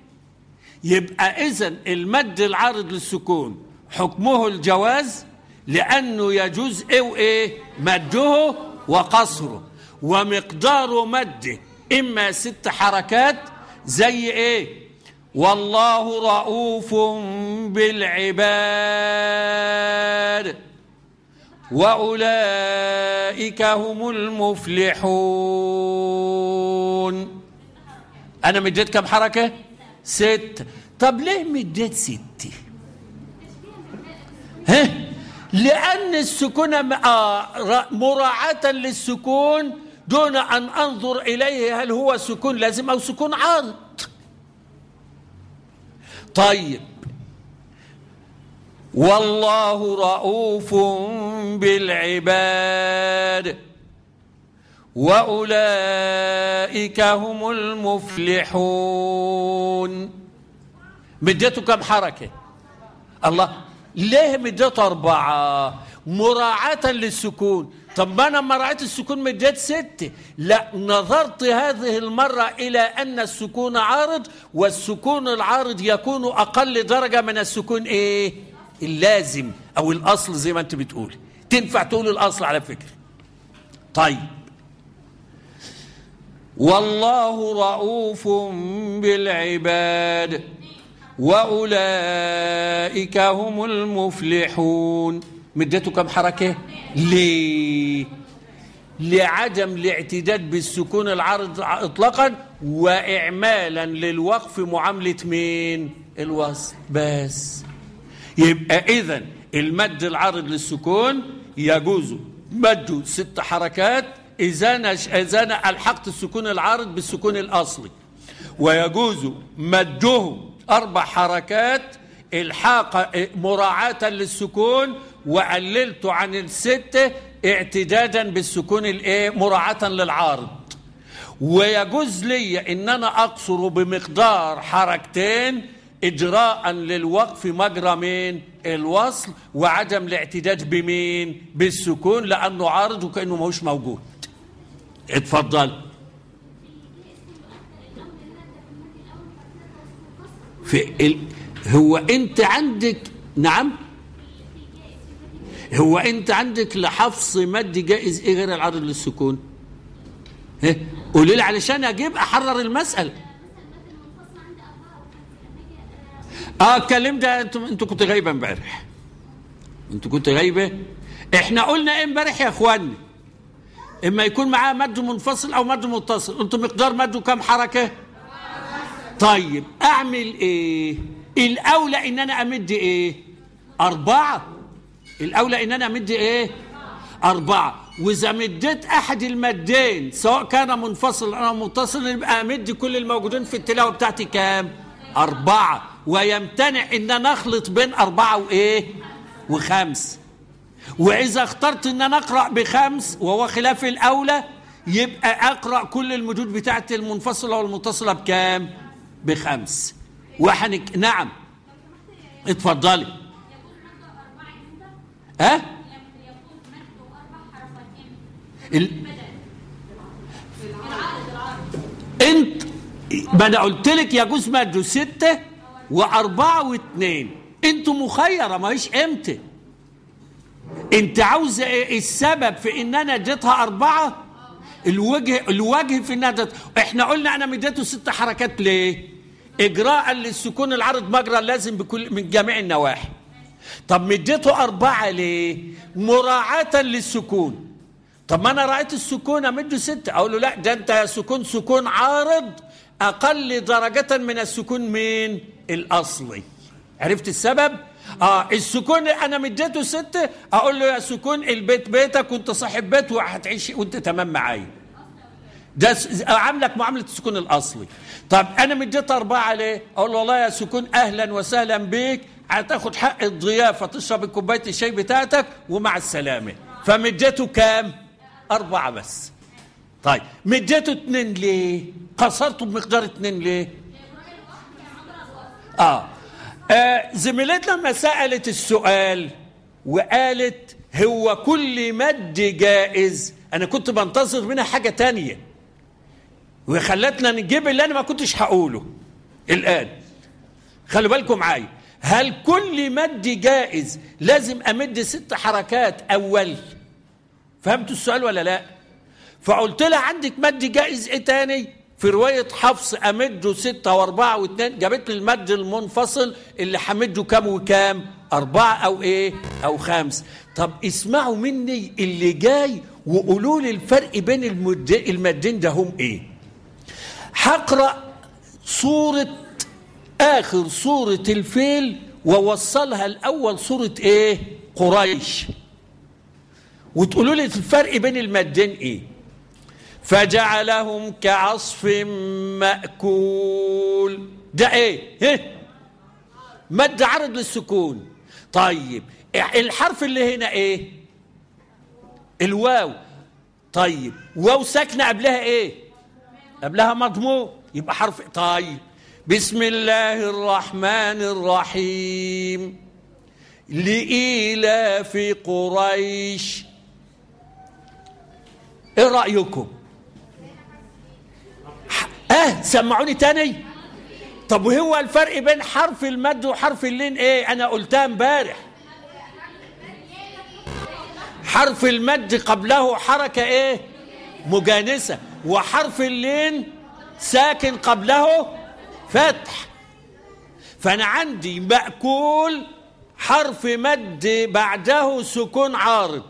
يبقى إذا المد العارض للسكون حكمه الجواز لأنه يجوز إيه؟ وإيه مده وقصره. ومقدار مده إما ست حركات زي إيه؟ والله رؤوف بالعباد. وأولئك هم المفلحون. أنا مديت كم حركة؟ ست. طب ليه مديت ست ها؟ لأن السكون مراعاة للسكون دون أن أنظر إليه هل هو سكون لازم أو سكون عارض طيب. والله رؤوف بالعباد. وأولئك هم المفلحون. مدته كم حركة. الله. ليه مدته أربعة؟ مراعاة للسكون. طب ما أنا لما راعيت السكون مديت ستة. لا نظرت هذه المرة إلى أن السكون عارض والسكون العارض يكون أقل درجة من السكون إيه؟ اللازم أو الأصل زي ما أنت بتقول. تنفع تقول الأصل على فكرة. طيب. والله رؤوف بالعباد. وأولئك هم المفلحون. مدته كم حركة؟ ليه؟ لعدم الاعتداد بالسكون العرض اطلاقا واعمالا للوقف معاملة مين؟ الوصل بس. يبقى اذا المد العارض للسكون يجوز مده ست حركات إذا إذا ألحقت السكون العارض بالسكون الأصلي. ويجوز مده أربع حركات إلحاق مراعاة للسكون وقللت عن الستة اعتدادا بالسكون الايه مراعاة للعارض. ويجوز لي إن أنا أقصر بمقدار حركتين إجراء للوقف مجرى مين الوصل وعدم الاعتداد بمين؟ بالسكون لأنه عارض وكأنه ماهوش موجود. اتفضل. في ال... هو انت عندك نعم. هو انت عندك لحفظ مد جائز إيه غير العرض للسكون؟ ها قولي لي علشان أجيب أحرر المسألة. آه الكلام ده أنتوا أنتوا كنت غايبة امبارح. أنتوا كنت غايبة. إحنا قلنا إيه امبارح يا إخواني؟ إما يكون معاه مد منفصل أو مد متصل. أنتوا مقدار مده كام حركة؟ طيب أعمل إيه؟ الأولى إن أنا أمد إيه؟ أربعة. الأولى إن أنا أمد إيه؟ أربعة. وإذا مديت أحد المدين سواء كان منفصل أو متصل يبقى أمد كل الموجودين في التلاوة بتاعتي كام؟ أربعة. ويمتنع إن نخلط بين أربعة وإيه؟ وخمس. وإذا اخترت إن أنا أقرأ بخمس وهو خلاف الأولى يبقى أقرأ كل المدود بتاعت المنفصلة والمتصلة بكام؟ بخمس. وحنك نعم. اتفضلي. ها؟ ال... انت ما أنا قلت لك يجوز مده ستة وأربعة واثنين. أنتوا مخيرة ما هيش إمتى. انت عاوزة إيه؟ السبب في ان أنا اديتها أربعة؟ الوجه الوجه في انها. إحنا قلنا أنا مديته ست حركات ليه؟ اجراء للسكون العرض مجرى لازم بكل من جميع النواحي. طب مديته أربعة ليه؟ مراعاة للسكون. طب ما أنا رأيت السكون أمده ستة. أقول له لا ده أنت يا سكون سكون عارض أقل درجة من السكون من الاصلي عرفت السبب؟ آه السكون أنا مديته ستة. أقول له يا سكون البيت بيتك وأنت صاحب بيت وهتعيش وأنت تمام معايا. ده عاملك معاملة السكون الأصلي طب أنا مديت أربعة ليه؟ أقول له والله يا سكون أهلا وسهلا بيك هتاخد حق الضيافة تشرب كوباية الشاي بتاعتك ومع السلامة فمديته كام؟ أربعة بس طيب مديته اتنين ليه؟ قصرته بمقدار اتنين ليه؟ آه. آه زميلتنا لما سألت السؤال وقالت هو كل مد جائز أنا كنت بنتظر منها حاجة تانية وخلتنا نجيب اللي أنا ما كنتش هقوله الآن. خلوا بالكم معايا. هل كل مد جائز لازم أمد ست حركات أول؟ فهمتوا السؤال ولا لا؟ فقلت لها عندك مد جائز إيه تاني؟ في رواية حفص أمده ستة وأربعة واثنين جابت لي المد المنفصل اللي همده كام وكام أربعة أو إيه؟ أو خمس. طب اسمعوا مني اللي جاي وقولوا لي الفرق بين المد... المدين ده هم إيه؟ هقرأ صورة آخر صورة الفيل ووصلها الأول صورة إيه؟ قريش. وتقولوا لي الفرق بين المدين إيه؟ فجعلهم كعصف مأكول. ده إيه؟ إيه؟ مد عرض للسكون. طيب الحرف اللي هنا إيه؟ الواو. طيب واو ساكنة قبلها إيه؟ قبلها مضموم يبقى حرف طيب بسم الله الرحمن الرحيم. لإيلاف قريش. إيه رأيكم؟ آه سمعوني تاني؟ طب وهو الفرق بين حرف المد وحرف اللين إيه؟ أنا قلتها امبارح. حرف المد قبله حركة إيه؟ مجانسة. وحرف اللين ساكن قبله فتح. فأنا عندي مأكول حرف مد بعده سكون عارض.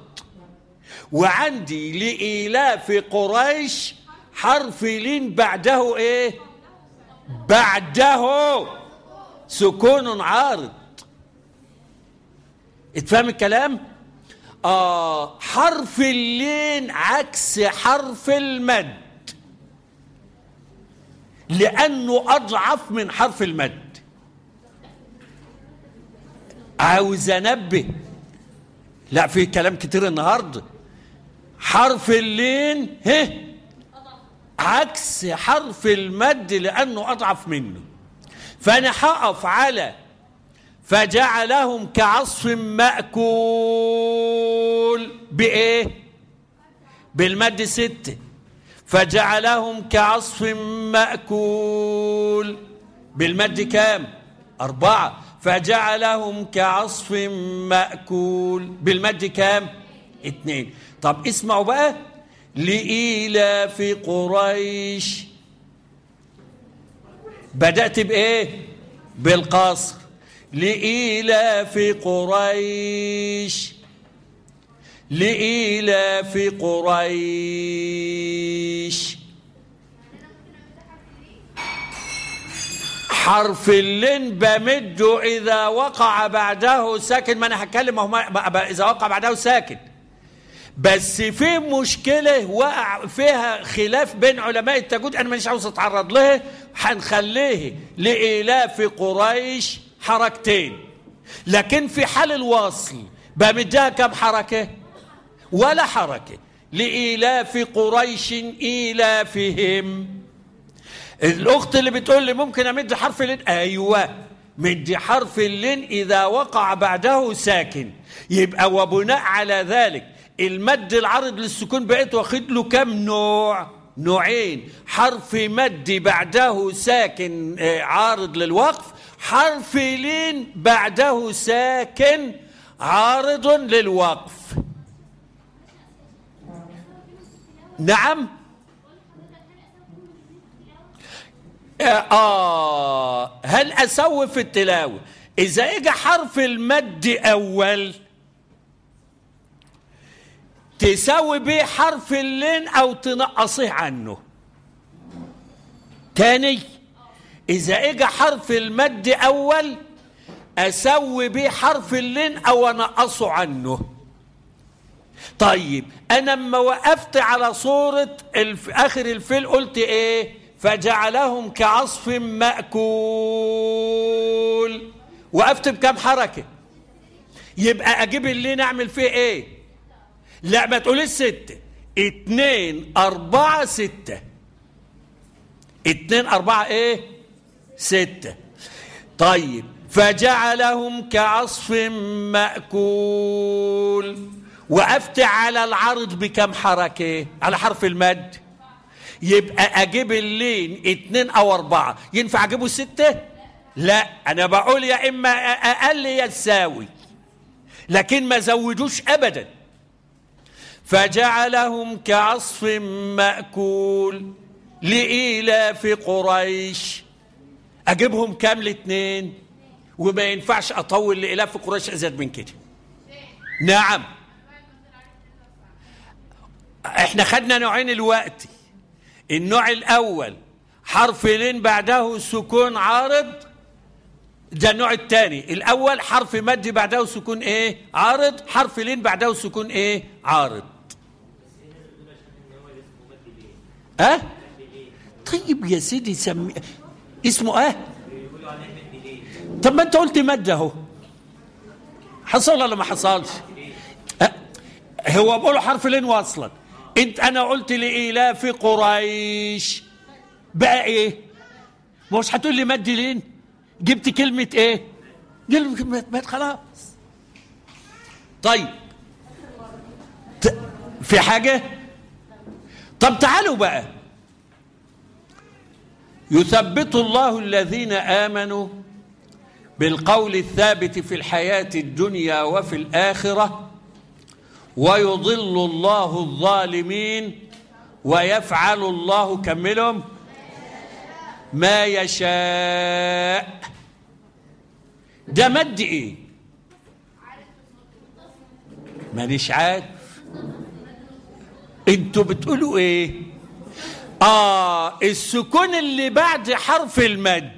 وعندي لإيلاف قريش حرف لين بعده إيه؟ بعده سكون عارض. اتفهم الكلام؟ آه حرف اللين عكس حرف المد. لأنه أضعف من حرف المد. عاوز أنبه. لا في كلام كتير النهارده. حرف اللين ه عكس حرف المد لأنه أضعف منه. فأنا هقف على فجعلهم كعصف مأكول. بإيه؟ بالمد ستة. فجعلهم كعصف مأكول. بالمد كام؟ أربعة. فجعلهم كعصف مأكول. بالمد كام؟ اتنين طب اسمعوا بقى. لإيلاف قريش. بدأت بإيه؟ بالقصر. لإيلاف قريش. لإيلاف قريش. حرف اللين بمده إذا وقع بعده ساكن. ما أنا هتكلم إذا وقع بعده ساكن. بس في مشكلة وقع فيها خلاف بين علماء التجويد أنا مش عاوز أتعرض له هنخليه لإيلاف قريش حركتين. لكن في حال الوصل بمدها كم حركة؟ ولا حركة. لإيلاف قريش إيلافهم الأخت اللي بتقول لي ممكن أمد حرف اللين أيوة مدي حرف اللين إذا وقع بعده ساكن. يبقى وبناء على ذلك المد العرض للسكون بقيت واخد له كم؟ نوع. نوعين. حرف مد بعده ساكن عارض للوقف. حرف لين بعده ساكن عارض للوقف. نعم. آه هل أسوي في التلاوة؟ إذا إجا حرف المد أول تساوي بيه حرف اللين أو تنقصيه عنه. تاني إذا إجا حرف المد أول أسوي بيه حرف اللين أو أنقصه عنه. طيب أنا لما وقفت على صورة الف... آخر الفيل قلت إيه؟ فجعلهم كعصف مأكول. وقفت بكم حركة؟ يبقى أجيب اللين أعمل فيه إيه؟ لا ما تقوليش ستة. اتنين أربعة ستة. اتنين أربعة إيه؟ ستة. طيب فجعلهم كعصف مأكول. وقفت على العرض بكم حركة؟ على حرف المد. يبقى أجيب اللين اتنين أو أربعة. ينفع أجيبه ستة؟ لا. أنا بقول يا إما أقل يا تساوي. لكن ما زودوش أبدا. فجعلهم كعصف مأكول لإيلاف قريش. أجيبهم كام الاثنين وما ينفعش أطول لإيلاف قريش أزيد من كده. نعم. إحنا خدنا نوعين الوقت. النوع الأول حرف لين بعده سكون عارض ده النوع الثاني. الأول حرف مد بعده سكون إيه؟ عارض. حرف لين بعده سكون إيه؟ عارض. أه طيب يا سيدي سمي اسمه أه طب ما أنت قلت مد أهو. حصل ولا ما حصلش؟ أه؟ هو بقوله حرف لين واصلا. انت أنا قلت لإيلاف قريش. بقى إيه؟ مش هتقول لي مد لين؟ جبت كلمة إيه؟ كلمة مد خلاص. طيب. في حاجة؟ طب تعالوا بقى. يثبت الله الذين آمنوا بالقول الثابت في الحياة الدنيا وفي الآخرة ويضل الله الظالمين ويفعل الله كملهم ما يشاء. ده مد إيه مانيش عارف. أنتوا بتقولوا إيه؟ آه السكون اللي بعد حرف المد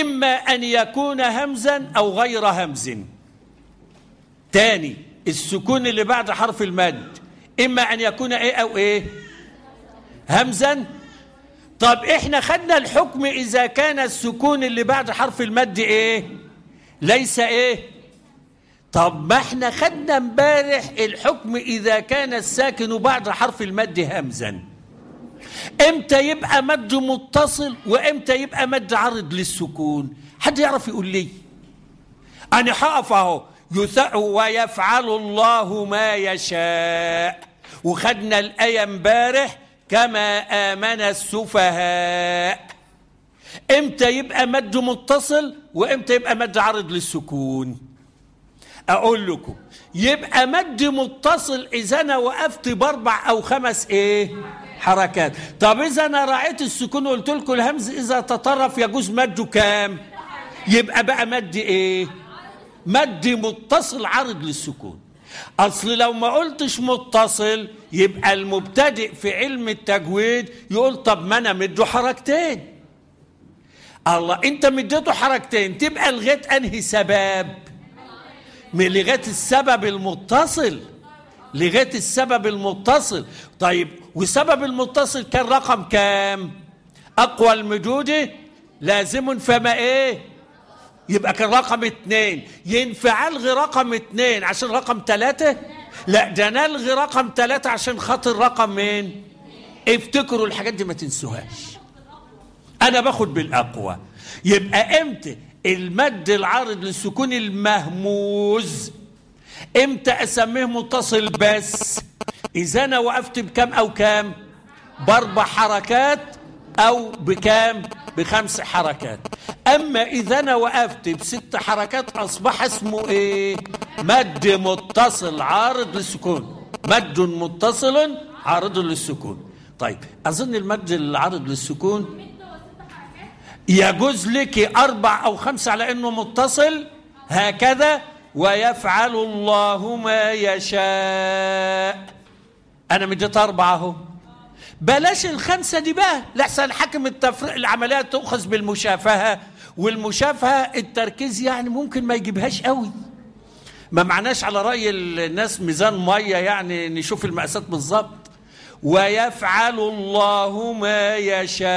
إما أن يكون همزا أو غير همز تاني. السكون اللي بعد حرف المد. إما أن يكون إيه أو إيه؟ همزا. طب إحنا خدنا الحكم إذا كان السكون اللي بعد حرف المد إيه؟ ليس إيه؟ طب ما إحنا خدنا امبارح الحكم إذا كان الساكن بعد حرف المد همزا. إمتى يبقى مد متصل وإمتى يبقى مد عرض للسكون؟ حد يعرف يقول لي؟ أنا هقف أهو. ويفعل الله ما يشاء. وخدنا الآية امبارح كما آمن السفهاء. إمتى يبقى مد متصل وإمتى يبقى مد عرض للسكون؟ أقول لكم يبقى مد متصل إذا أنا وقفت بأربع أو خمس إيه؟ حركات. طب إذا أنا راعيت السكون وقلت لكم الهمز إذا تطرف يجوز مده كام؟ يبقى بقى مد إيه؟ مد متصل عرض للسكون. أصل لو ما قلتش متصل يبقى المبتدئ في علم التجويد يقول طب ما أنا مده حركتين. الله أنت مديته حركتين تبقى لغاية أنهي سبب؟ من لغاية السبب المتصل. لغاية السبب المتصل. طيب والسبب المتصل كان رقم كام؟ أقوى المدود لازم فما إيه؟ يبقى كان رقم اتنين. ينفع ألغي رقم اتنين عشان رقم تلاتة؟ لا ده نلغي رقم تلاتة عشان خاطر رقم مين؟ افتكروا الحاجات دي ما تنسوهاش. أنا باخد بالأقوى. يبقى إمتى المد العارض للسكون المهموز؟ إمتى أسميه متصل بس؟ إذا أنا وقفت بكام أو كام؟ بأربع حركات أو بكام؟ بخمس حركات. أما إذا أنا وقفت بست حركات أصبح اسمه إيه؟ مد متصل عارض للسكون. مد متصل عارض للسكون. طيب أظن المد العارض للسكون يجوز لك أربع أو خمسه على إنه متصل. هكذا ويفعل الله ما يشاء. أنا مديت أربعة أهو. بلاش الخمسة دي بقى. لحسن حكم التفريق العمليات تؤخذ بالمشافهة. والمشافهة التركيز يعني ممكن ما يجيبهاش قوي. ما معناش على رأي الناس ميزان مية يعني نشوف المقاسات بالظبط. ويفعل الله ما يشاء.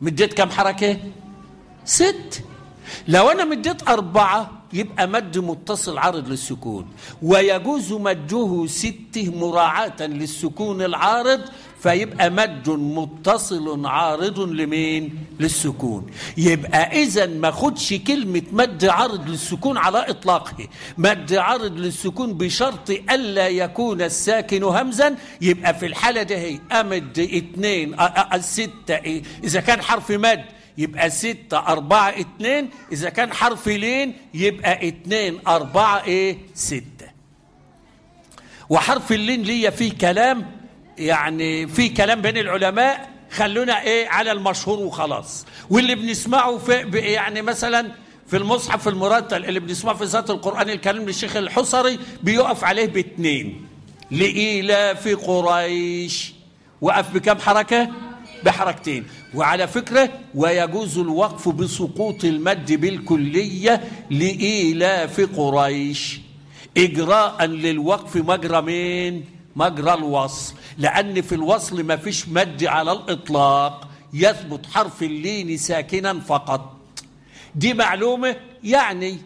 مديت كم حركة؟ ست. لو أنا مديت أربعة يبقى مد متصل عارض للسكون. ويجوز مده سته مراعاة للسكون العارض فيبقى مد متصل عارض لمين؟ للسكون. يبقى اذا ما خدش كلمة مد عارض للسكون على إطلاقه. مد عارض للسكون بشرط ألا يكون الساكن همزا. يبقى في الحالة دي هي أمد اتنين ستة إذا كان حرف مد يبقى ستة أربعة اتنين. إذا كان حرف لين يبقى اتنين أربعة إيه ستة. وحرف اللين ليا فيه كلام يعني في كلام بين العلماء خلونا إيه على المشهور وخلاص. واللي بنسمعه في يعني مثلا في المصحف المرتل اللي بنسمعه في ذات القرآن الكريم للشيخ الحصري بيقف عليه باتنين لإيلاف قريش. وقف بكم حركة؟ بحركتين. وعلى فكرة ويجوز الوقف بسقوط المد بالكلية لإيلاف قريش. إجراء للوقف مجرى مين؟ مجرى الوصل. لأن في الوصل ما فيش مد على الإطلاق. يثبت حرف اللين ساكنا فقط. دي معلومة يعني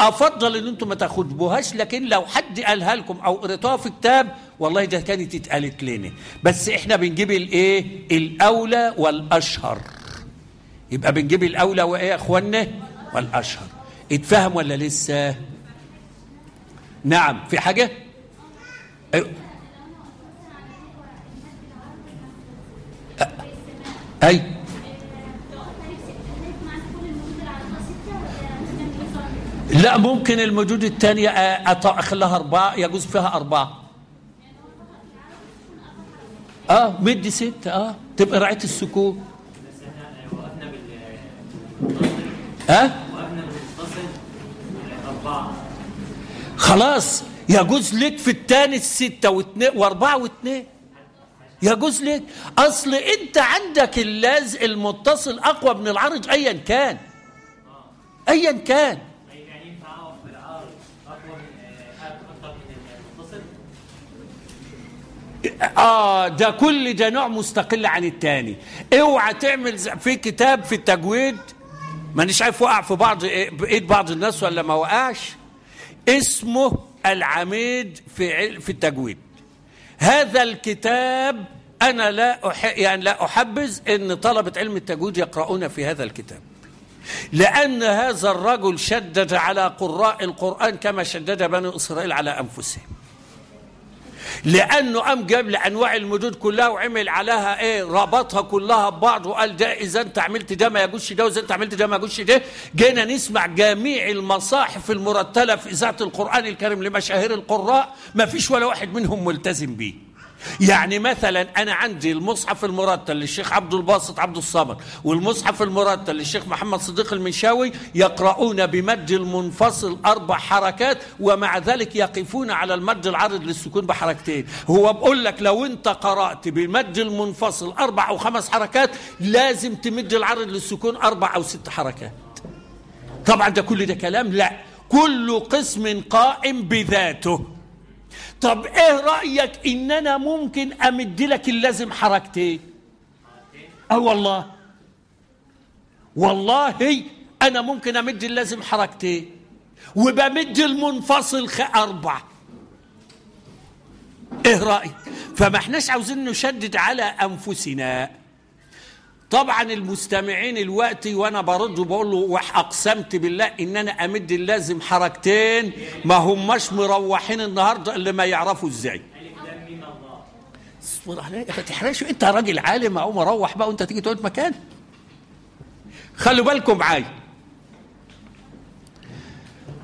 أفضل إن أنتم ما تاخدوهاش لكن لو حد قالها لكم أو قريتوها في كتاب والله ده كانت اتقالت لنا. بس إحنا بنجيب الإيه؟ الأولى والأشهر. يبقى بنجيب الأولى وإيه يا اخوانا والأشهر. اتفهم ولا لسه؟ نعم. في حاجة؟ أيوه. أي. لا ممكن الموجود الثانية أخلها أربعة يجوز فيها أربعة. آه مدي ستة آه تبقى رعاية السكون أه؟ خلاص يجوز لك في الثاني الستة وأربعة واثنين يجوز لك أصل أنت عندك اللاز المتصل أقوى من العرض ايا كان. ايا كان. آه ده كل ده نوع مستقل عن التاني. اوعى تعمل في كتاب في التجويد مانيش عارف وقع في بعض بايد بعض الناس ولا ما وقعش؟ اسمه العميد في في التجويد. هذا الكتاب أنا لا. يعني لا أحبذ إن طلبة علم التجويد يقرؤون في هذا الكتاب لأن هذا الرجل شدد على قراء القرآن كما شدد بني إسرائيل على أنفسهم لأنه قام جاب لانواع المدود كلها وعمل عليها إيه؟ ربطها كلها ببعض وقال ده إذا أنت عملت ده ما يجوزش ده وإذا أنت عملت ده ما يجوزش ده. جينا نسمع جميع المصاحف المرتلة في إذاعة القرآن الكريم لمشاهير القراء ما فيش ولا واحد منهم ملتزم بيه. يعني مثلا أنا عندي المصحف المرتل للشيخ عبد الباسط عبد الصمد والمصحف المرتل للشيخ محمد صديق المنشاوي يقرؤون بمد المنفصل أربع حركات ومع ذلك يقفون على المد العارض للسكون بحركتين. هو بقول لك لو أنت قرأت بمد المنفصل أربع أو خمس حركات لازم تمد العارض للسكون أربع أو ست حركات. طبعا ده كل ده كلام؟ لا. كل قسم قائم بذاته. طب إيه رأيك ان أنا ممكن أمد لك اللازم حركتين أه والله. والله أنا ممكن أمد اللازم حركتين وبمد المنفصل أربع إيه رأيك؟ فما إحناش عاوزين نشدد على أنفسنا. طبعا المستمعين الوقت وأنا برد وبقول له واقسمت بالله إن أنا أمد اللازم حركتين ما هماش مروحين النهارده اللي ما يعرفوا إزاي. ما تحرقش. أنت راجل عالم أو مروح بقى وأنت تيجي تقعد مكان. خلوا بالكم معايا.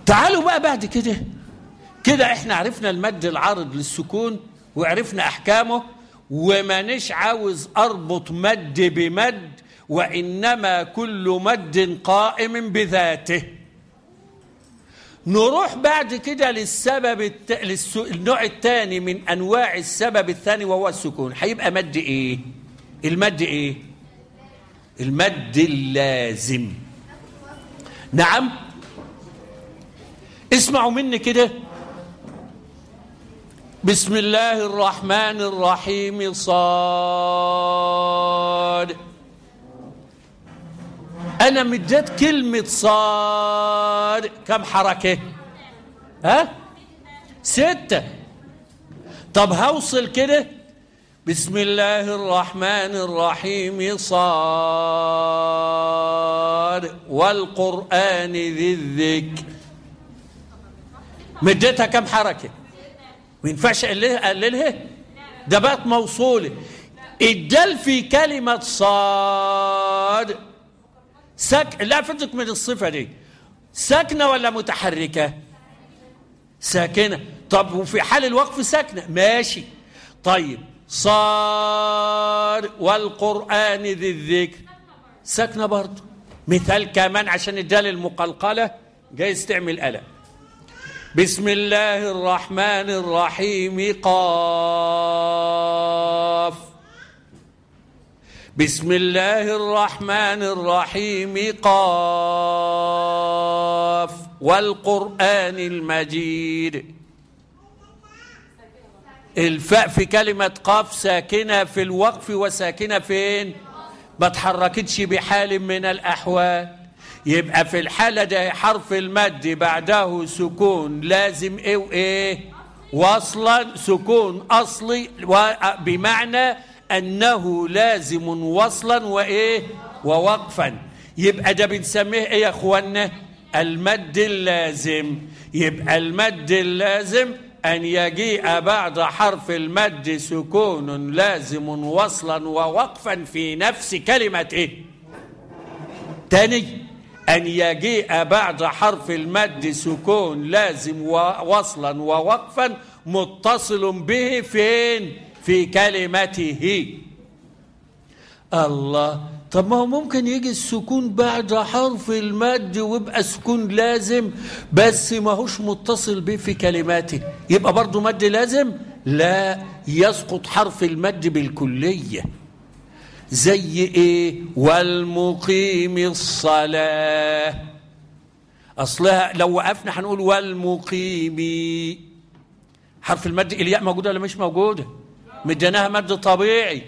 تعالوا بقى بعد كده. كده إحنا عرفنا المد العارض للسكون وعرفنا أحكامه. ومانيش عاوز أربط مد بمد وإنما كل مد قائم بذاته. نروح بعد كده للسبب الت... للس... النوع الثاني من أنواع السبب الثاني وهو السكون. هيبقى مد إيه؟ المد إيه؟ المد اللازم. نعم؟ اسمعوا مني كده. بسم الله الرحمن الرحيم صاد. أنا مديت كلمة صاد. كم حركة؟ ها؟ ستة. طب هوصل كده. بسم الله الرحمن الرحيم صاد. والقرآن ذي الذكر. مديتها كم حركة؟ ما ينفعش أقللها؟ ده بقت موصولة. الدال في كلمة صاد. سك لا فدك من الصفة دي. ساكنة ولا متحركة؟ ساكنة. طب وفي حال الوقف ساكنة. ماشي. طيب. صار والقرآن ذي الذكر. ساكنة برضه. مثال كمان عشان الدال المقلقلة جايز تعمل قلق بسم الله الرحمن الرحيم. قاف. بسم الله الرحمن الرحيم. قاف. والقرآن المجيد. الفاء في كلمة قاف ساكنة في الوقف وساكنة فين؟ ما تحركتش بحال من الأحوال. يبقى في الحالة ده حرف المد بعده سكون. لازم إيه وإيه؟ وصلا سكون أصلي بمعنى أنه لازم وصلا وإيه؟ ووقفا. يبقى ده بنسميه إيه يا اخوانا المد اللازم. يبقى المد اللازم أن يجيء بعد حرف المد سكون لازم وصلا ووقفا في نفس كلمة إيه؟ تاني. أن يجيء بعد حرف المد سكون لازم وصلا ووقفا متصل به فين؟ في كلمته. الله. طب ما هو ممكن يجي السكون بعد حرف المد ويبقى سكون لازم بس ما هوش متصل به في كلماته. يبقى برضه مد لازم؟ لا. يسقط حرف المد بالكلية. زي إيه والمقيم الصلاة. أصلها لو وقفنا هنقول والمقيم. حرف المد الياء موجودة ولا مش موجودة؟ مديناها مد طبيعي.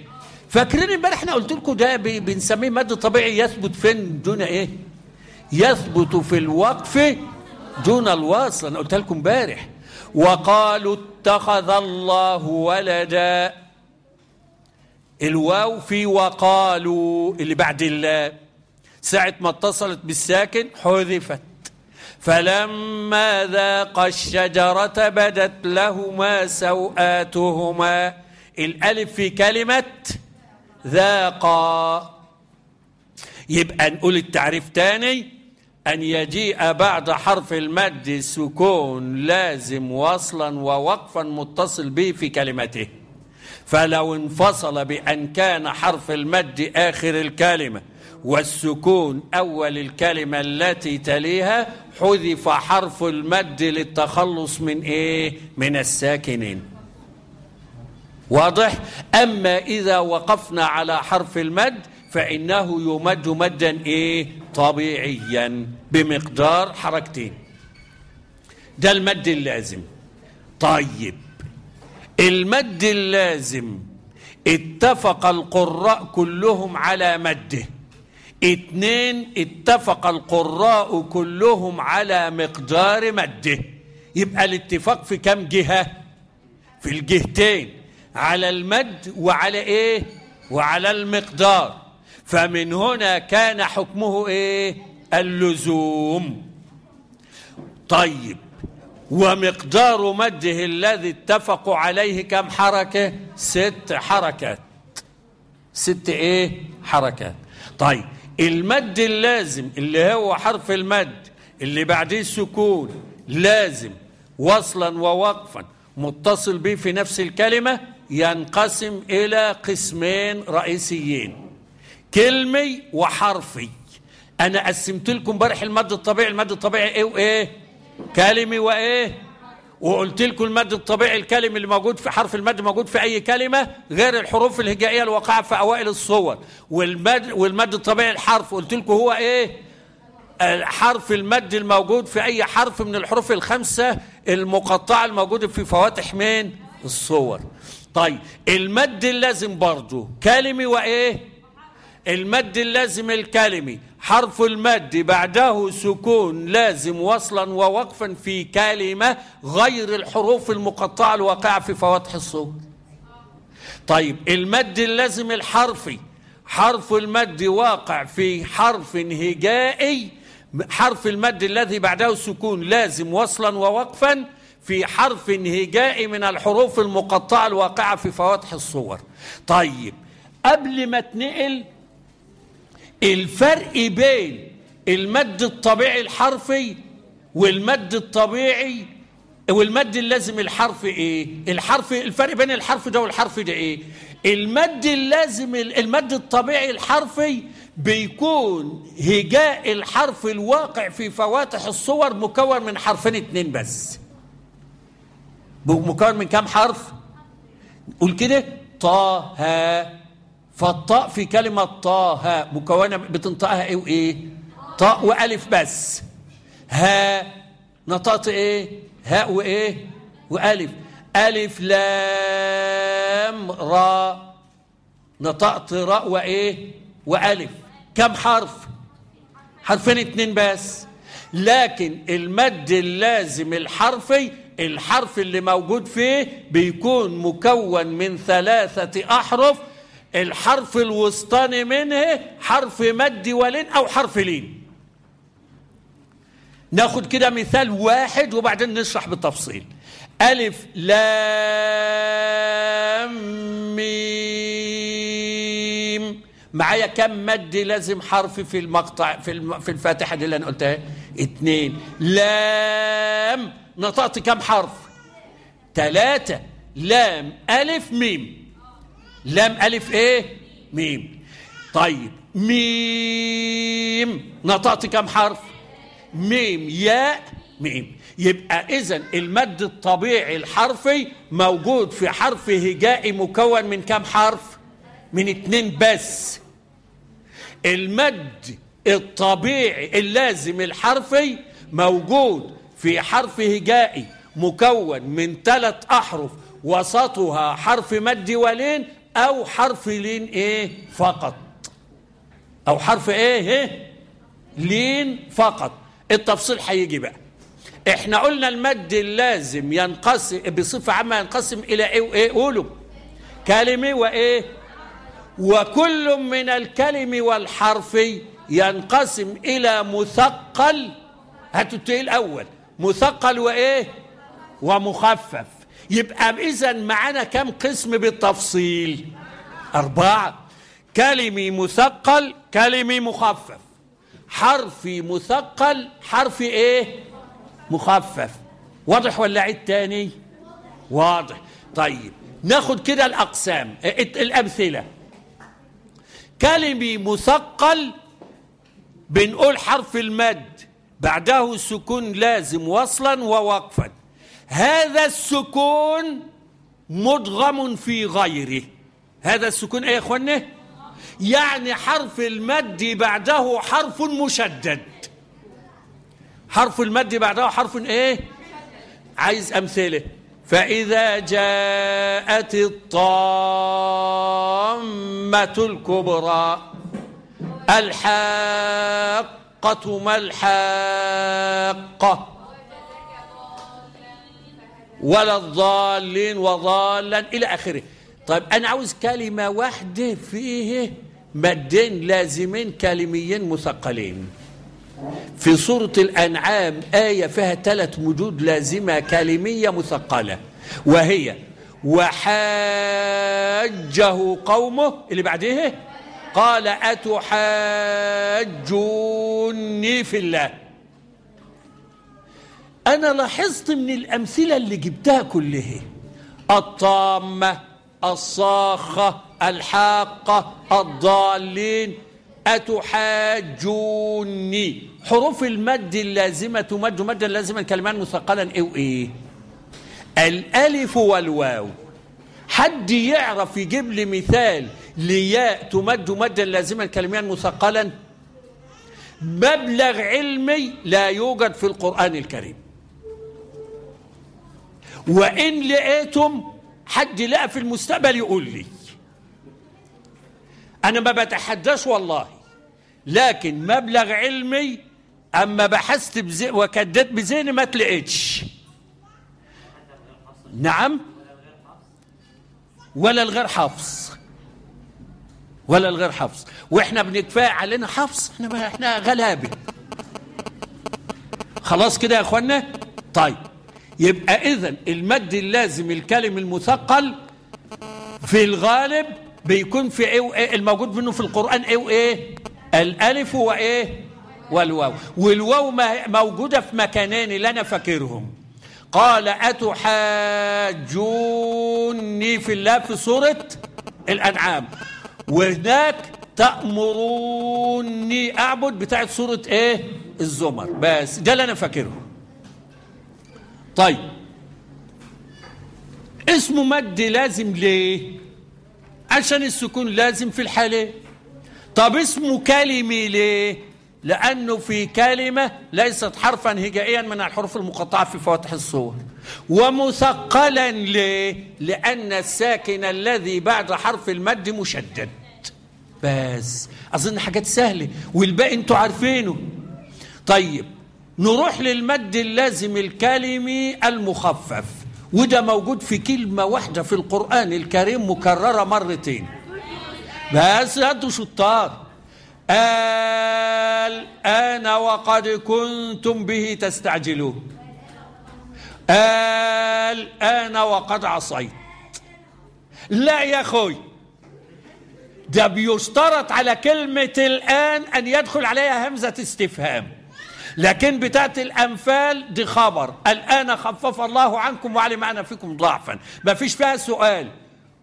فاكرين امبارح إحنا قلت لكم ده بنسميه مد طبيعي يثبت فين؟ دون إيه؟ يثبت في الوقف دون الوصل. أنا قلت لكم امبارح. وقالوا اتخذ الله ولدا. الواو في وقالوا اللي بعد الله ساعة ما اتصلت بالساكن حذفت. فلما ذاق الشجرة بدت لهما سوآتهما. الألف في كلمة ذاقا يبقى نقول التعريف تاني أن يجيء بعد حرف المد سكون لازم وصلا ووقفا متصل به في كلمته. فلو انفصل بأن كان حرف المد آخر الكلمة والسكون أول الكلمة التي تليها حذف حرف المد للتخلص من إيه؟ من الساكنين واضح؟ أما إذا وقفنا على حرف المد فإنه يمد مدا إيه؟ طبيعيا بمقدار حركتين ده المد اللازم طيب المد اللازم. اتفق القراء كلهم على مده. اتنين اتفق القراء كلهم على مقدار مده. يبقى الاتفاق في كم جهة؟ في الجهتين على المد وعلى إيه؟ وعلى المقدار. فمن هنا كان حكمه إيه؟ اللزوم. طيب ومقدار مده الذي اتفقوا عليه كم حركة؟ ست حركات. ست إيه؟ حركات. طيب المد اللازم اللي هو حرف المد اللي بعديه سكون لازم وصلا ووقفا متصل به في نفس الكلمة ينقسم إلى قسمين رئيسيين. كلمي وحرفي. أنا قسمت لكم امبارح المد الطبيعي المد الطبيعي إيه وإيه؟ كلمي وإيه؟ وقلت لكم المد الطبيعي الكلمي اللي موجود في حرف المد موجود في أي كلمة غير الحروف الهجائية الواقعه في أوائل الصور. والمد والمد الطبيعي الحرف قلت لكم هو إيه؟ حرف المد الموجود في أي حرف من الحروف الخمسة المقطعة الموجودة في فواتح من الصور. طيب المد اللازم برضه كلمي وإيه؟ المد اللازم الكلمي حرف المد بعده سكون لازم وصلا ووقفا في كلمة غير الحروف المقطعة الواقعة في فواتح الصور طيب المد اللازم الحرفي. حرف المد واقع في حرف هجائي حرف المد الذي بعده سكون لازم وصلا ووقفا في حرف هجائي من الحروف المقطعة الواقعة في فواتح الصور. طيب قبل ما تنقل الفرق بين المد الطبيعي الحرفي والمد الطبيعي والمد اللازم الحرف إيه؟ الحرف الفرق بين الحرف ده والحرف ده إيه؟ المد اللازم المد الطبيعي الحرفي بيكون هجاء الحرف الواقع في فواتح الصور مكون من حرفين اتنين بس. مكون من كام حرف؟ قول كده طه فالطاء في كلمة طه مكونة بتنطقها إيه وإيه؟ طاء وألف بس. ها نطقت إيه؟ هاء وإيه؟ وألف. ألف لام را. نطقت راء وإيه؟ وألف. كم حرف؟ حرفين اتنين بس. لكن المد اللازم الحرفي الحرف اللي موجود فيه بيكون مكون من ثلاثة أحرف الحرف الوسطاني منه حرف مد ولين أو حرف لين. ناخد كده مثال واحد وبعدين نشرح بالتفصيل. ألف لام ميم. معايا كم مد لازم حرف في المقطع في. في الفاتحة دي اللي أنا قلتها؟ اتنين. لام نطقت كم حرف؟ ثلاثة لام ألف ميم. لام ألف إيه؟ ميم. طيب. ميم. نطقت كم حرف؟ ميم. ياء. ميم. يبقى إذا المد الطبيعي الحرفي موجود في حرف هجائي مكون من كم حرف؟ من اتنين بس. المد الطبيعي اللازم الحرفي موجود في حرف هجائي مكون من ثلاث أحرف وسطها حرف مد ولين أو حرف لين إيه؟ فقط. أو حرف إيه؟ لين فقط. التفصيل هيجي بقى. إحنا قلنا المد اللازم ينقسم بصفة عامة ينقسم إلى إيه؟ وإيه؟ قولوا. كلمة وإيه؟ وكل من الكلم والحرف ينقسم إلى مثقل. هاتوا الأول. مثقل وإيه؟ ومخفف. يبقى إذا معانا كم قسم بالتفصيل؟ أربعة. كلمي مثقل كلمي مخفف. حرفي مثقل حرف إيه؟ مخفف. واضح ولا عيد تاني؟ واضح. طيب ناخد كده الأقسام الأمثلة. كلمي مثقل بنقول حرف المد بعده سكون لازم وصلا ووقفا. هذا السكون مدغم في غيره. هذا السكون إيه يا اخوانا يعني حرف المد بعده حرف مشدد. حرف المد بعده حرف إيه؟ عايز أمثلة. فإذا جاءت الطامة الكبرى الحاقة ما الحاقة؟ ولا الضالين وضالا إلى آخره. طيب أنا عاوز كلمة واحدة فيه مدين لازمين كلميين مثقلين. في سورة الأنعام آية فيها ثلاث مدود لازمة كلمية مثقلة وهي وحاجه قومه اللي بعديه قال أتحاجوني في الله. أنا لاحظت من الأمثلة اللي جبتها كلها الطامة الصاخة الحاقة الضالين. أتحاجوني؟ حروف المد اللازمة تمد مدا لازما كلمان مثقلا. إيه وإيه؟ الألف والواو. حد يعرف يجيب لي مثال لياء تمد مدا لازما كلمان مثقلا؟ مبلغ علمي لا يوجد في القرآن الكريم. وإن لقيتم حد لقى في المستقبل يقول لي. أنا ما بتحداش والله لكن مبلغ علمي أما بحثت وكدت بذهني ما تلقيتش نعم؟ ولا الغير حفص ولا الغير حفص وإحنا بنكفاء علينا حفص إحنا إحنا غلابه خلاص كده يا اخوانا طيب. يبقى اذا المد اللازم الكلم المثقل في الغالب بيكون في إيه وإيه الموجود منه في القرآن إيه وإيه؟ الألف وإيه؟ والواو. والواو موجودة في مكانين اللي أنا فاكرهم قال أتحاجوني في الله في سورة الأنعام. وهناك تأمروني أعبد بتاعت سورة إيه؟ الزمر. بس ده اللي أنا فاكره طيب اسمه مد لازم ليه؟ عشان السكون لازم في الحالة طب اسمه كلمي ليه؟ لأنه في كلمة ليست حرفا هجائيا من الحروف المقطعة في فواتح الصور ومثقلا ليه؟ لأن الساكن الذي بعد حرف المد مشدد بس أظن حاجات سهلة والباقي أنتوا عارفينه طيب نروح للمد اللازم الكلمي المخفف. وده موجود في كلمة واحدة في القرآن الكريم مكررة مرتين. بس أنتوا شطار. الآن وقد كنتم به تستعجلون. الآن وقد عصيت. لا يا أخوي. ده بيشترط على كلمة الآن أن يدخل عليها همزة استفهام. لكن بتاعت الأنفال دي خبر. الآن خفف الله عنكم وعلم أن فيكم ضعفا. ما فيش فيها سؤال.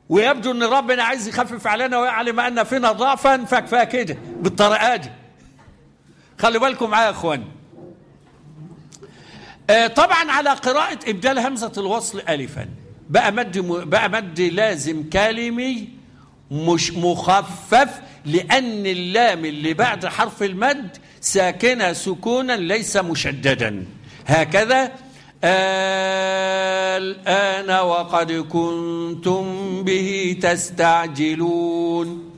ويبدو أن ربنا عايز يخفف علينا ويعلم أن فينا ضعفا. فكفاية كده. بالطريقة دي. خلي بالكم معايا يا إخوان. آه طبعا على قراءة إبدال همزة الوصل ألفا. بقى مد بقى مد لازم كلمي مش مخفف لأن اللام اللي بعد حرف المد ساكنة سكونا ليس مشددا. هكذا الآن وقد كنتم به تستعجلون.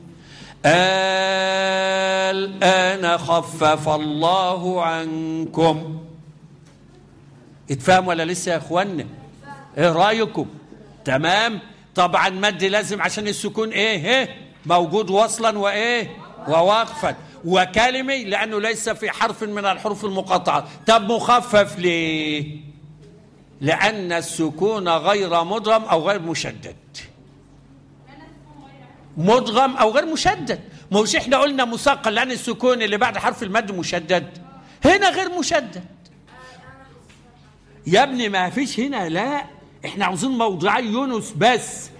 الآن خفف الله عنكم. اتفهم ولا لسه يا اخوانا إيه رأيكم؟ تمام. طبعا مد لازم عشان السكون إيه؟ إيه؟ موجود وصلا وإيه؟ ووقفا وكلمي لأنه ليس في حرف من الحروف المقطعة. طب مخفف ليه؟ لأن السكون غير مدغم أو غير مشدد. مدغم أو غير مشدد. ما هوش إحنا قلنا مثقل لأن السكون اللي بعد حرف المد مشدد. هنا غير مشدد. يا ابني ما فيش هنا لا. إحنا عاوزين موضعي يونس بس.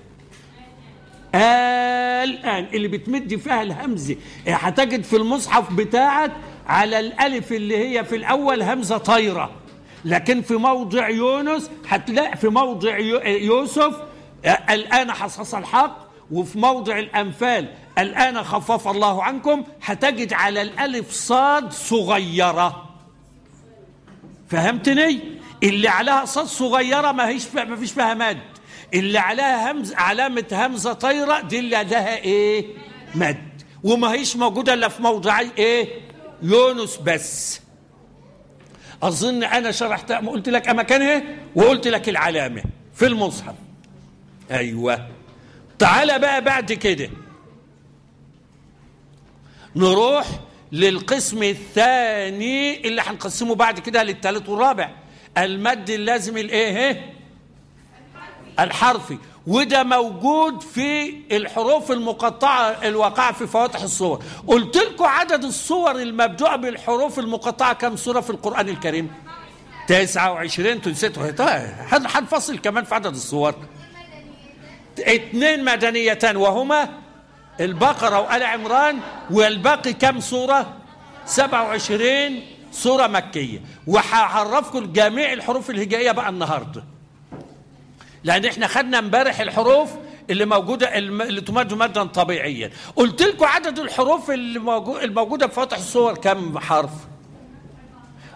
الآن اللي بتمد فيها الهمزة هتجد في المصحف بتاعك على الألف اللي هي في الأول همزة طايرة. لكن في موضع يونس هتلاقي في موضع يو- يوسف الآن حصص الحق. وفي موضع الأنفال الآن خفف الله عنكم هتجد على الألف صاد صغيرة. فهمتني؟ اللي عليها صاد صغيرة ما فيش فيها مد. اللي عليها همز علامة همزة طايرة دي اللي لها إيه؟ مد. وما هيش موجودة إلا في موضعي إيه؟ يونس بس. أظن أنا شرحت قلت لك أماكنها وقلت لك العلامة في المصحف. أيوه. تعالى بقى بعد كده. نروح للقسم الثاني اللي هنقسمه بعد كده للثالث والرابع. المد اللازم الإيه؟ إيه؟ الحرفي وده موجود في الحروف المقطعة الواقعة في فواتح الصور. قلت لكم عدد الصور المبدوءة بالحروف المقطعة كم سورة في القرآن الكريم؟ 29 تنسيتوا هنفصل كمان في عدد الصور؟ اثنين مدنيتان وهما البقرة وآل عمران والباقي كم سورة؟ 27 سورة مكية. وهعرفكم جميع الحروف الهجائية بقى النهارده. لأن إحنا خدنا امبارح الحروف اللي موجودة اللي تمد مدا طبيعيا. قلت لكم عدد الحروف اللي موجو- الموجودة في فتح الصور كم حرف؟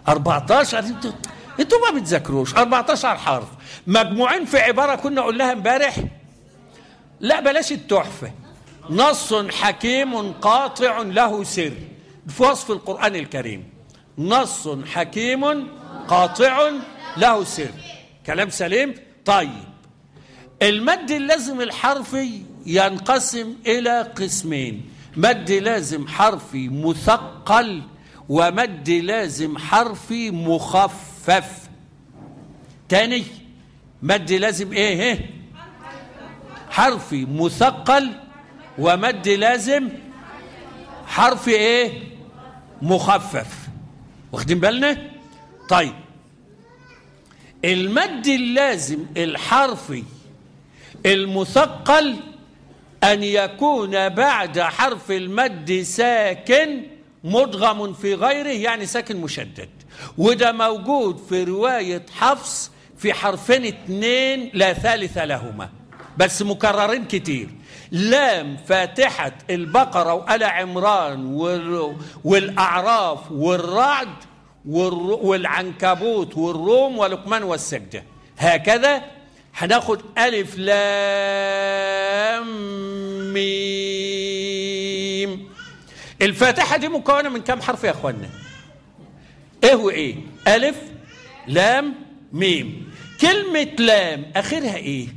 14 أنتوا أنتوا ما بتذاكروش. 14 حرف. مجموعين في عبارة كنا قلناها امبارح؟ لا بلاش التحفة. نص حكيم قاطع له سر. في وصف القرآن الكريم. نص حكيم قاطع له سر. كلام سليم؟ طيب. المد اللازم الحرفي ينقسم إلى قسمين. مد لازم حرفي مثقل ومد لازم حرفي مخفف. تاني مد لازم إيه؟ إيه؟ حرفي مثقل ومد لازم حرفي إيه؟ مخفف. واخدين بالنا؟ طيب المد اللازم الحرفي المثقل أن يكون بعد حرف المد ساكن مدغم في غيره يعني ساكن مشدد. وده موجود في رواية حفص في حرفين اتنين لا ثالث لهما بس مكررين كتير. لام فاتحة البقرة وآل عمران وال- والأعراف والرعد والر- والعنكبوت والروم ولقمان والسجدة. هكذا هناخد ألف لام ميم. الفاتحة دي مكونة من كام حرف يا أخوانا؟ إيه وإيه ألف لام ميم. كلمة لام آخرها إيه؟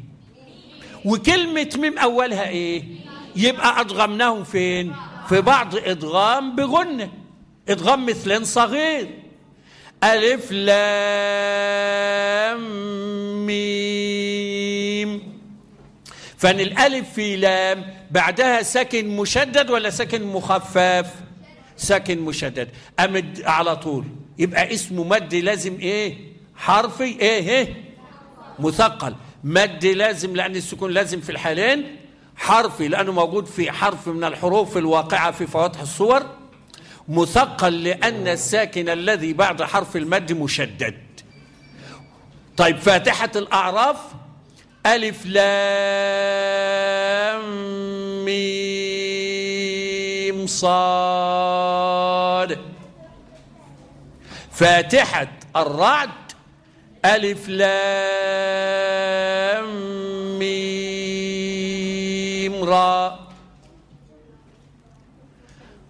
وكلمة ميم أولها إيه؟ يبقى أدغمناهم فين؟ في بعض إدغام بغنة. إدغام مثلين صغير. ألف لام ميم. فان الألف في لام بعدها ساكن مشدد ولا ساكن مخفف؟ ساكن مشدد. أمد على طول. يبقى اسمه مد لازم إيه؟ حرفي إيه؟ إيه؟ مثقل. مد لازم لأن السكون لازم في الحالين. حرفي لأنه موجود في حرف من الحروف الواقعة في فواتح الصور. مثقل لأن الساكن الذي بعد حرف المد مشدد. طيب فاتحة الأعراف ألف لام ميم صاد. فاتحة الرعد ألف لام ميم را.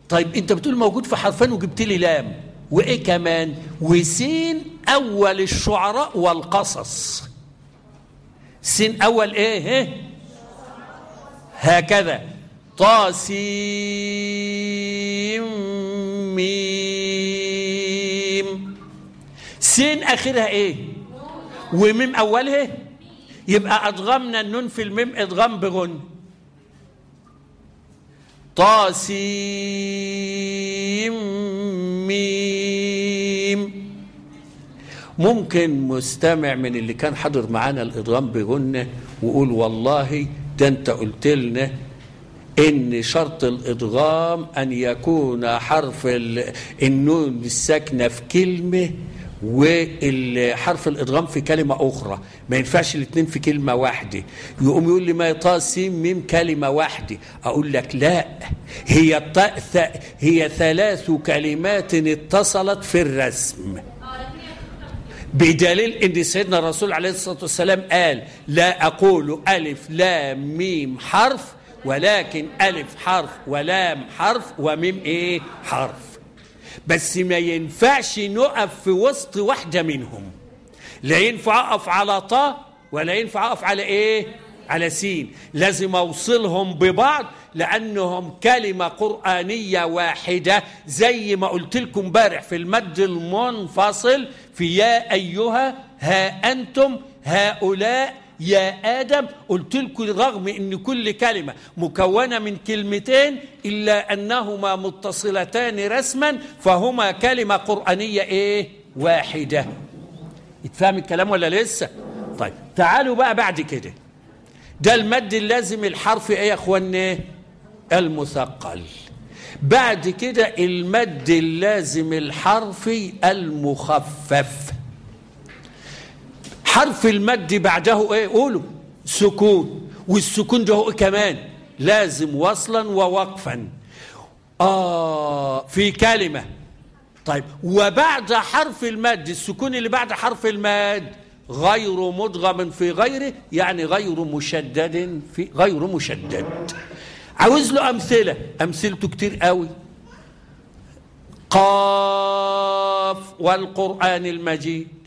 طيب انت بتقول موجود في حرفين وجبت لي لام. وإيه كمان؟ وسين أول الشعراء والقصص. سين أول إيه؟ إيه هكذا. طاسيم ميم. سين آخرها إيه؟ وميم أولها؟ يبقى أدغمنا النون في الميم ادغام بغن طاسيم ميم. ممكن مستمع من اللي كان حاضر معانا الإدغام بغنة ويقول والله ده انت قلت لنا إن شرط الإدغام أن يكون حرف ال- النون الساكنة في كلمة والحرف الإدغام في كلمة أخرى. ما ينفعش الاثنين في كلمة واحدة. يقوم يقول لي ما طا سين ميم كلمة واحدة. أقول لك لا. هي هي ثلاث كلمات اتصلت في الرسم. بدليل إن سيدنا الرسول عليه الصلاة والسلام قال لا أقول ألف لام ميم حرف ولكن ألف حرف ولام حرف وميم إيه؟ حرف. بس ما ينفعش نقف في وسط واحدة منهم. لا ينفع أقف على طا ولا ينفع أقف على إيه؟ على سين لازم أوصلهم ببعض لأنهم كلمة قرآنية واحدة زي ما قلت لكم امبارح في المد المنفصل في يا أيها ها أنتم هؤلاء يا آدم قلت لكم رغم أن كل كلمة مكونة من كلمتين إلا أنهما متصلتان رسما فهما كلمة قرآنية إيه؟ واحدة. يتفهم الكلام ولا لسه؟ طيب تعالوا بقى بعد كده. ده المد اللازم الحرف إيه يا اخوانا المثقل. بعد كده المد اللازم الحرفي المخفف. حرف المد بعده إيه؟ قولوا سكون. والسكون ده هو إيه كمان؟ لازم وصلا ووقفا. آه في كلمة. طيب وبعد حرف المد السكون اللي بعد حرف المد غير مدغم في غيره يعني غير مشدد في غير مشدد. عاوز له أمثلة؟ أمثلته كتير قوي. قاف والقرآن المجيد.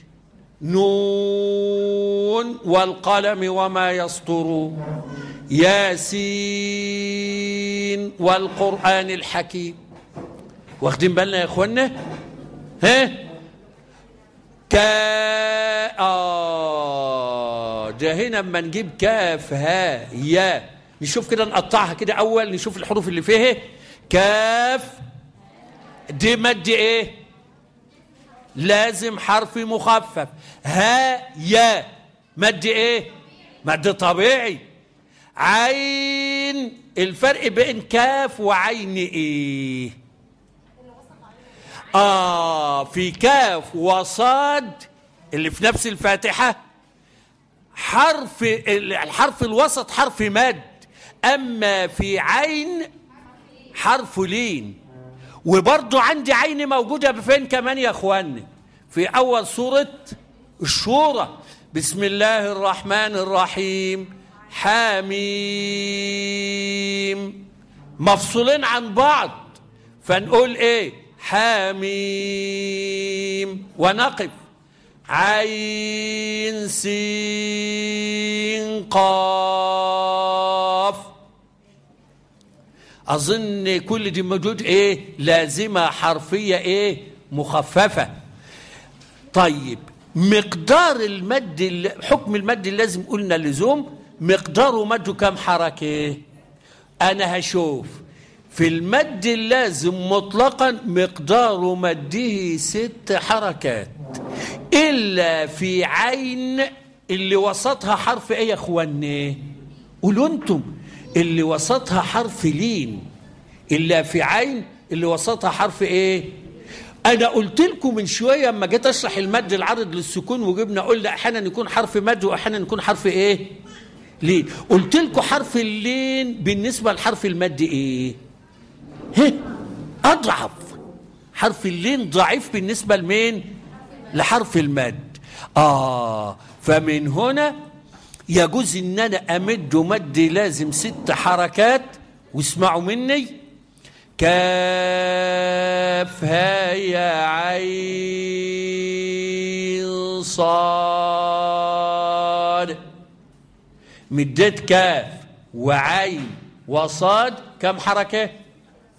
نون والقلم وما يسطرون ياسين والقرآن الحكيم. واخدين بالنا يا اخوانا ها؟ كا آه هنا أما نجيب كاف ها يا. نشوف كده نقطعها كده أول نشوف الحروف اللي فيها. كاف. دي مد إيه؟ لازم حرف مخفف. ها يا. مد إيه؟ مد طبيعي. عين. الفرق بين كاف وعين إيه؟ آه في كاف وصاد اللي في نفس الفاتحة حرف الحرف الوسط حرف مد. أما في عين حرف لين. وبرضو عندي عين موجودة فين كمان يا إخواني؟ في أول سورة الشورى. بسم الله الرحمن الرحيم. حاميم. مفصولين عن بعض. فنقول إيه؟ حاميم. ونقف. عين سين قاف. أظن كل دي موجود إيه؟ لازمة حرفية إيه؟ مخففة. طيب مقدار المد حكم المد اللازم قلنا لزوم مقداره مده كم حركة؟ أنا هشوف. في المد اللازم مطلقا مقدار مده ست حركات. إلا في عين اللي وسطها حرف إيه يا إخواني؟ قولوا أنتم. اللي وسطها حرف لين إلا في عين اللي وسطها حرف إيه؟ أنا قلت لكم من شوية لما جيت أشرح المد العرض للسكون وجبنا قلنا أحيانا يكون حرف مد وأحيانا يكون حرف إيه؟ لين. قلت لكم حرف اللين بالنسبة لحرف المد إيه؟ هه أضعف. حرف اللين ضعيف بالنسبة لمين؟ لحرف المد. آه فمن هنا يجوز إن أنا أمد مد لازم ست حركات واسمعوا مني. كاف يا عين صاد. مديت كاف وعين وصاد كم حركة؟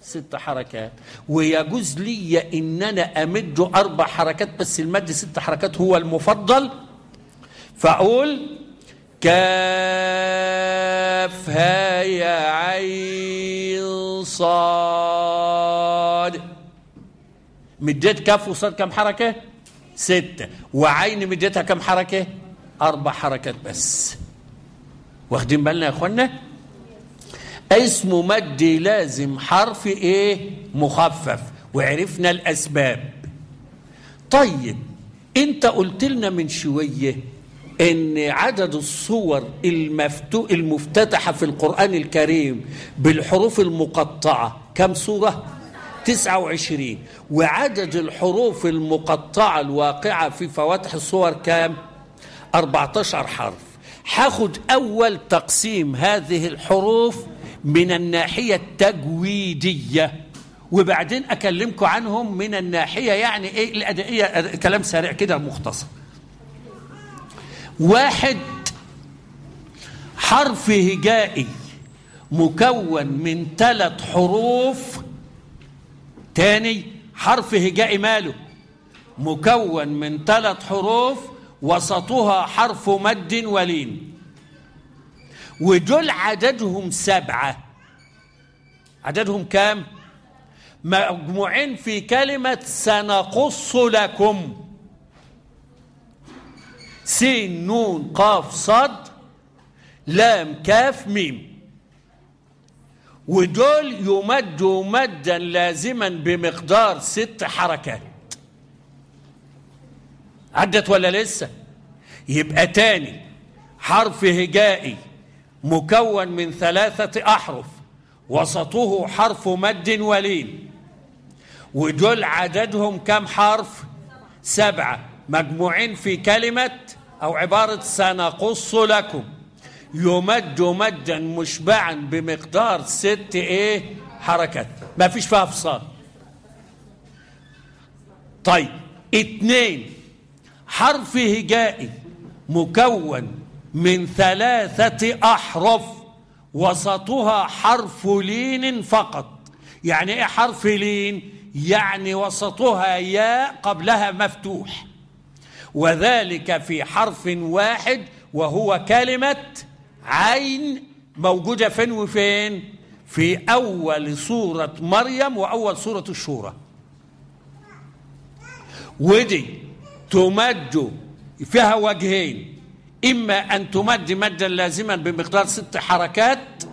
ست حركات. ويجوز لي إن أنا أمد أربع حركات بس المد ست حركات هو المفضل. فأقول كاف ها يا عين صاد. مديت كاف وصاد كم حركة؟ ستة. وعين مديتها كم حركة؟ أربع حركات بس. واخدين بالنا يا أخوانا؟ اسمه مد لازم حرف إيه؟ مخفف. وعرفنا الأسباب. طيب أنت قلت لنا من شوية إن عدد الصور المفتو المفتتحة في القرآن الكريم بالحروف المقطعة كم صورة؟ 29 وعدد الحروف المقطعة الواقعة في فواتح الصور كام 14 حرف. هاخد أول تقسيم هذه الحروف من الناحية التجويدية وبعدين أكلمكم عنهم من الناحية يعني إيه الأدائية كلام سريع كده مختصر. واحد. حرف هجائي مكون من ثلاث حروف. تاني حرف هجائي ماله مكون من ثلاث حروف وسطها حرف مد ولين. ودول عددهم سبعة. عددهم كام؟ مجموعين في كلمة سنقص لكم. سين نون قاف صد لام كاف ميم. ودول يمدوا مدا لازما بمقدار ست حركات. عدت ولا لسه؟ يبقى تاني. حرف هجائي مكون من ثلاثة أحرف. وسطه حرف مد ولين. ودول عددهم كم حرف؟ سبعة. مجموعين في كلمة أو عبارة سنقص لكم. يمد مدا مشبعا بمقدار ست إيه حركات. ما فيش فيها أفصال. طيب اتنين حرف هجائي مكون من ثلاثة أحرف وسطها حرف لين فقط. يعني إيه حرف لين؟ يعني وسطها ياء قبلها مفتوح. وذلك في حرف واحد وهو كلمة عين موجودة فين وفين؟ في أول سورة مريم وأول سورة الشورى. ودي تمد فيها وجهين إما أن تمد مدا لازما بمقدار ست حركات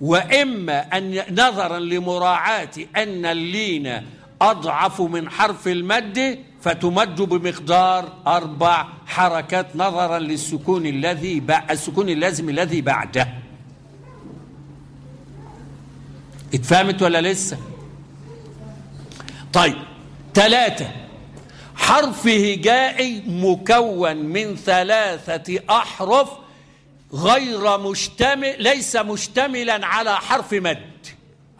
وإما أن نظرا لمراعاة أن اللين أضعف من حرف المد فتمد بمقدار أربع حركات نظرا للسكون الذي السكون اللازم الذي بعده. اتفهمت ولا لسه؟ طيب ثلاثة حرف هجائي مكون من ثلاثة أحرف غير مشتمل ليس مشتملا على حرف مد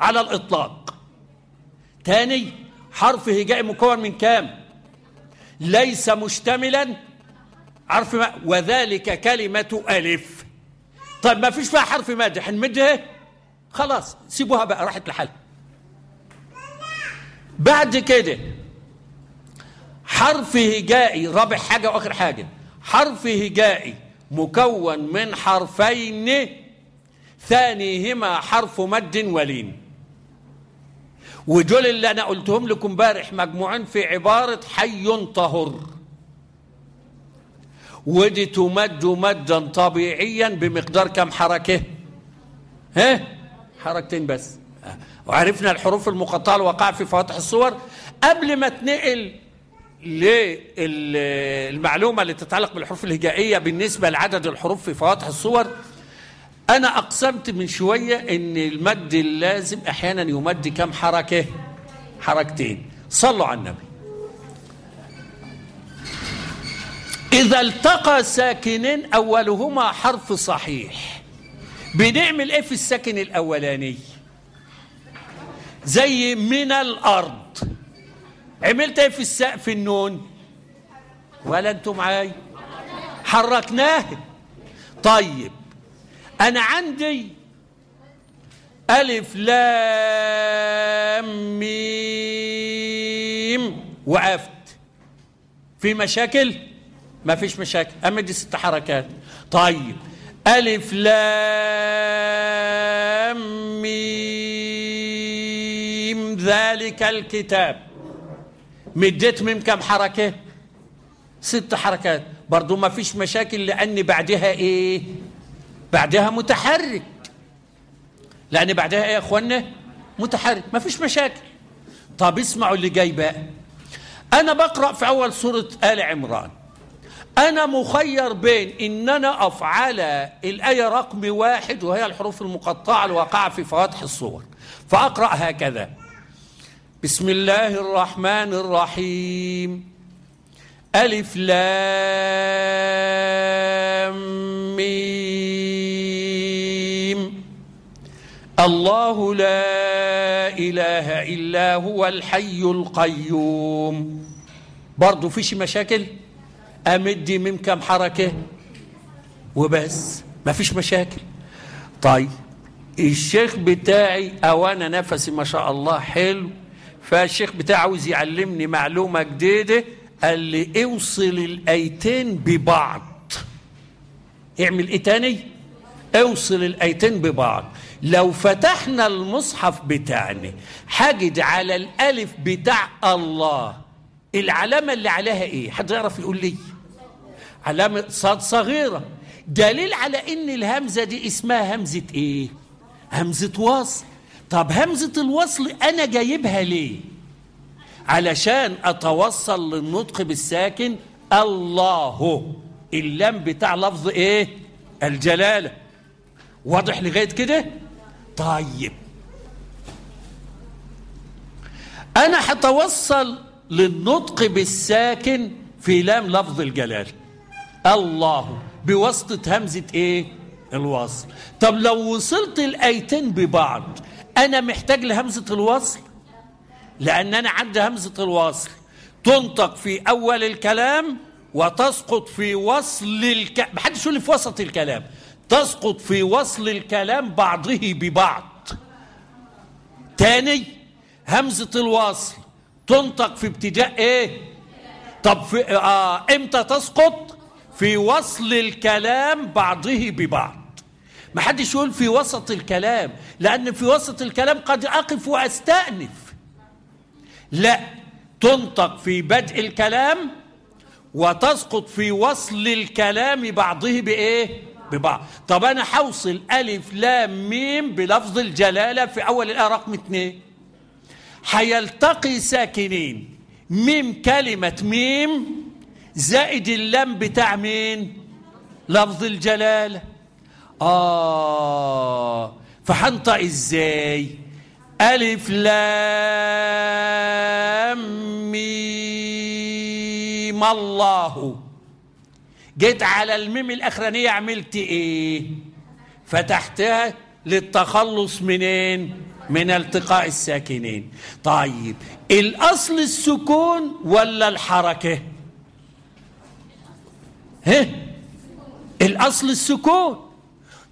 على الإطلاق. تاني حرف هجائي مكون من كام؟ ليس مشتملا. حرف ما؟ وذلك كلمة ألف. طيب ما فيش فيها حرف مد هنمدها خلاص سيبوها بقى راحت لحالها. بعد كده حرف هجائي رابع حاجة وآخر حاجة. حرف هجائي مكون من حرفين ثانيهما حرف مد ولين. ودول اللي أنا قلتهم لكم امبارح مجموعين في عبارة حي طهر. ودي تمد مدا طبيعيا بمقدار كم حركة؟ ها؟ حركتين بس. وعرفنا الحروف المقطعة الواقعه في فواتح الصور. قبل ما تنقل للمعلومه اللي تتعلق بالحروف الهجائية بالنسبة لعدد الحروف في فواتح الصور أنا أقسمت من شوية إن المد اللازم أحيانا يمد كم حركة؟ حركتين صلوا على النبي إذا التقى ساكنين أولهما حرف صحيح بنعمل إيه في الساكن الأولاني؟ زي من الأرض عملت إيه في السقف النون؟ ولا أنتم معاي؟ حركناه طيب أنا عندي ألف لام ميم وقفت في مشاكل؟ ما فيش مشاكل. أمد ست حركات. طيب. ألف لام ميم. ذلك الكتاب. مديت ميم كم حركة؟ ست حركات. برضو ما فيش مشاكل لأن بعدها إيه؟ بعدها متحرك. لأن بعدها إيه يا أخوانا متحرك ما فيش مشاكل. طب اسمعوا اللي جاي بقى. أنا بقرأ في أول سورة آل عمران. أنا مخير بين إن أنا أقف على الآية رقم واحد وهي الحروف المقطعة الواقعة في فواتح الصور. فأقرأ هكذا. بسم الله الرحمن الرحيم. ألف لام ميم. الله لا إله إلا هو الحي القيوم. برضو فيش مشاكل؟ أمدي من كم حركة؟ وبس ما فيش مشاكل. طيب الشيخ بتاعي أو أنا نفسي ما شاء الله حلو. فالشيخ بتاعي عاوز يعلمني معلومة جديدة. قال لي اوصل الآيتين ببعض. اعمل إيه تاني؟ اوصل الايتين ببعض. لو فتحنا المصحف بتاعنا حاجد على الالف بتاع الله. العلامة اللي عليها إيه؟ حد يعرف يقول لي؟ علامة صاد صغيرة. دليل على ان الهمزة دي اسمها همزة إيه؟ همزة وصل. طب همزة الوصل أنا جايبها ليه؟ علشان أتوصل للنطق بالساكن الله. اللام بتاع لفظ إيه؟ الجلالة. واضح لغاية كده؟ طيب. أنا هتوصل للنطق بالساكن في لام لفظ الجلال الله. بواسطة همزة إيه؟ الوصل. طب لو وصلت الآيتين ببعض أنا محتاج لهمزة الوصل؟ لأن أنا عندي همزة الوصل. تنطق في أول الكلام وتسقط في وصل الك... محدش يقول في وسط الكلام. تسقط في وصل الكلام بعضه ببعض. تاني همزة الوصل. تنطق في ابتداء إيه؟ طب في آه إمتى تسقط؟ في وصل الكلام بعضه ببعض. ما حدش يقول في وسط الكلام لأن في وسط الكلام قد أقف وأستأنف. لا تنطق في بدء الكلام وتسقط في وصل الكلام بعضه بإيه؟ ببعض. طب أنا هوصل ألف لام ميم بلفظ الجلالة في أول الآية رقم اثنين هيلتقي ساكنين. ميم كلمة ميم زائد اللام بتاع مين؟ لفظ الجلالة. آه فهنطق إزاي؟ ألف لام ميم. الله. جيت على الميم الأخرانية عملت إيه؟ فتحتها للتخلص منين؟ من التقاء الساكنين. طيب الأصل السكون ولا الحركة؟ ها؟ الأصل السكون.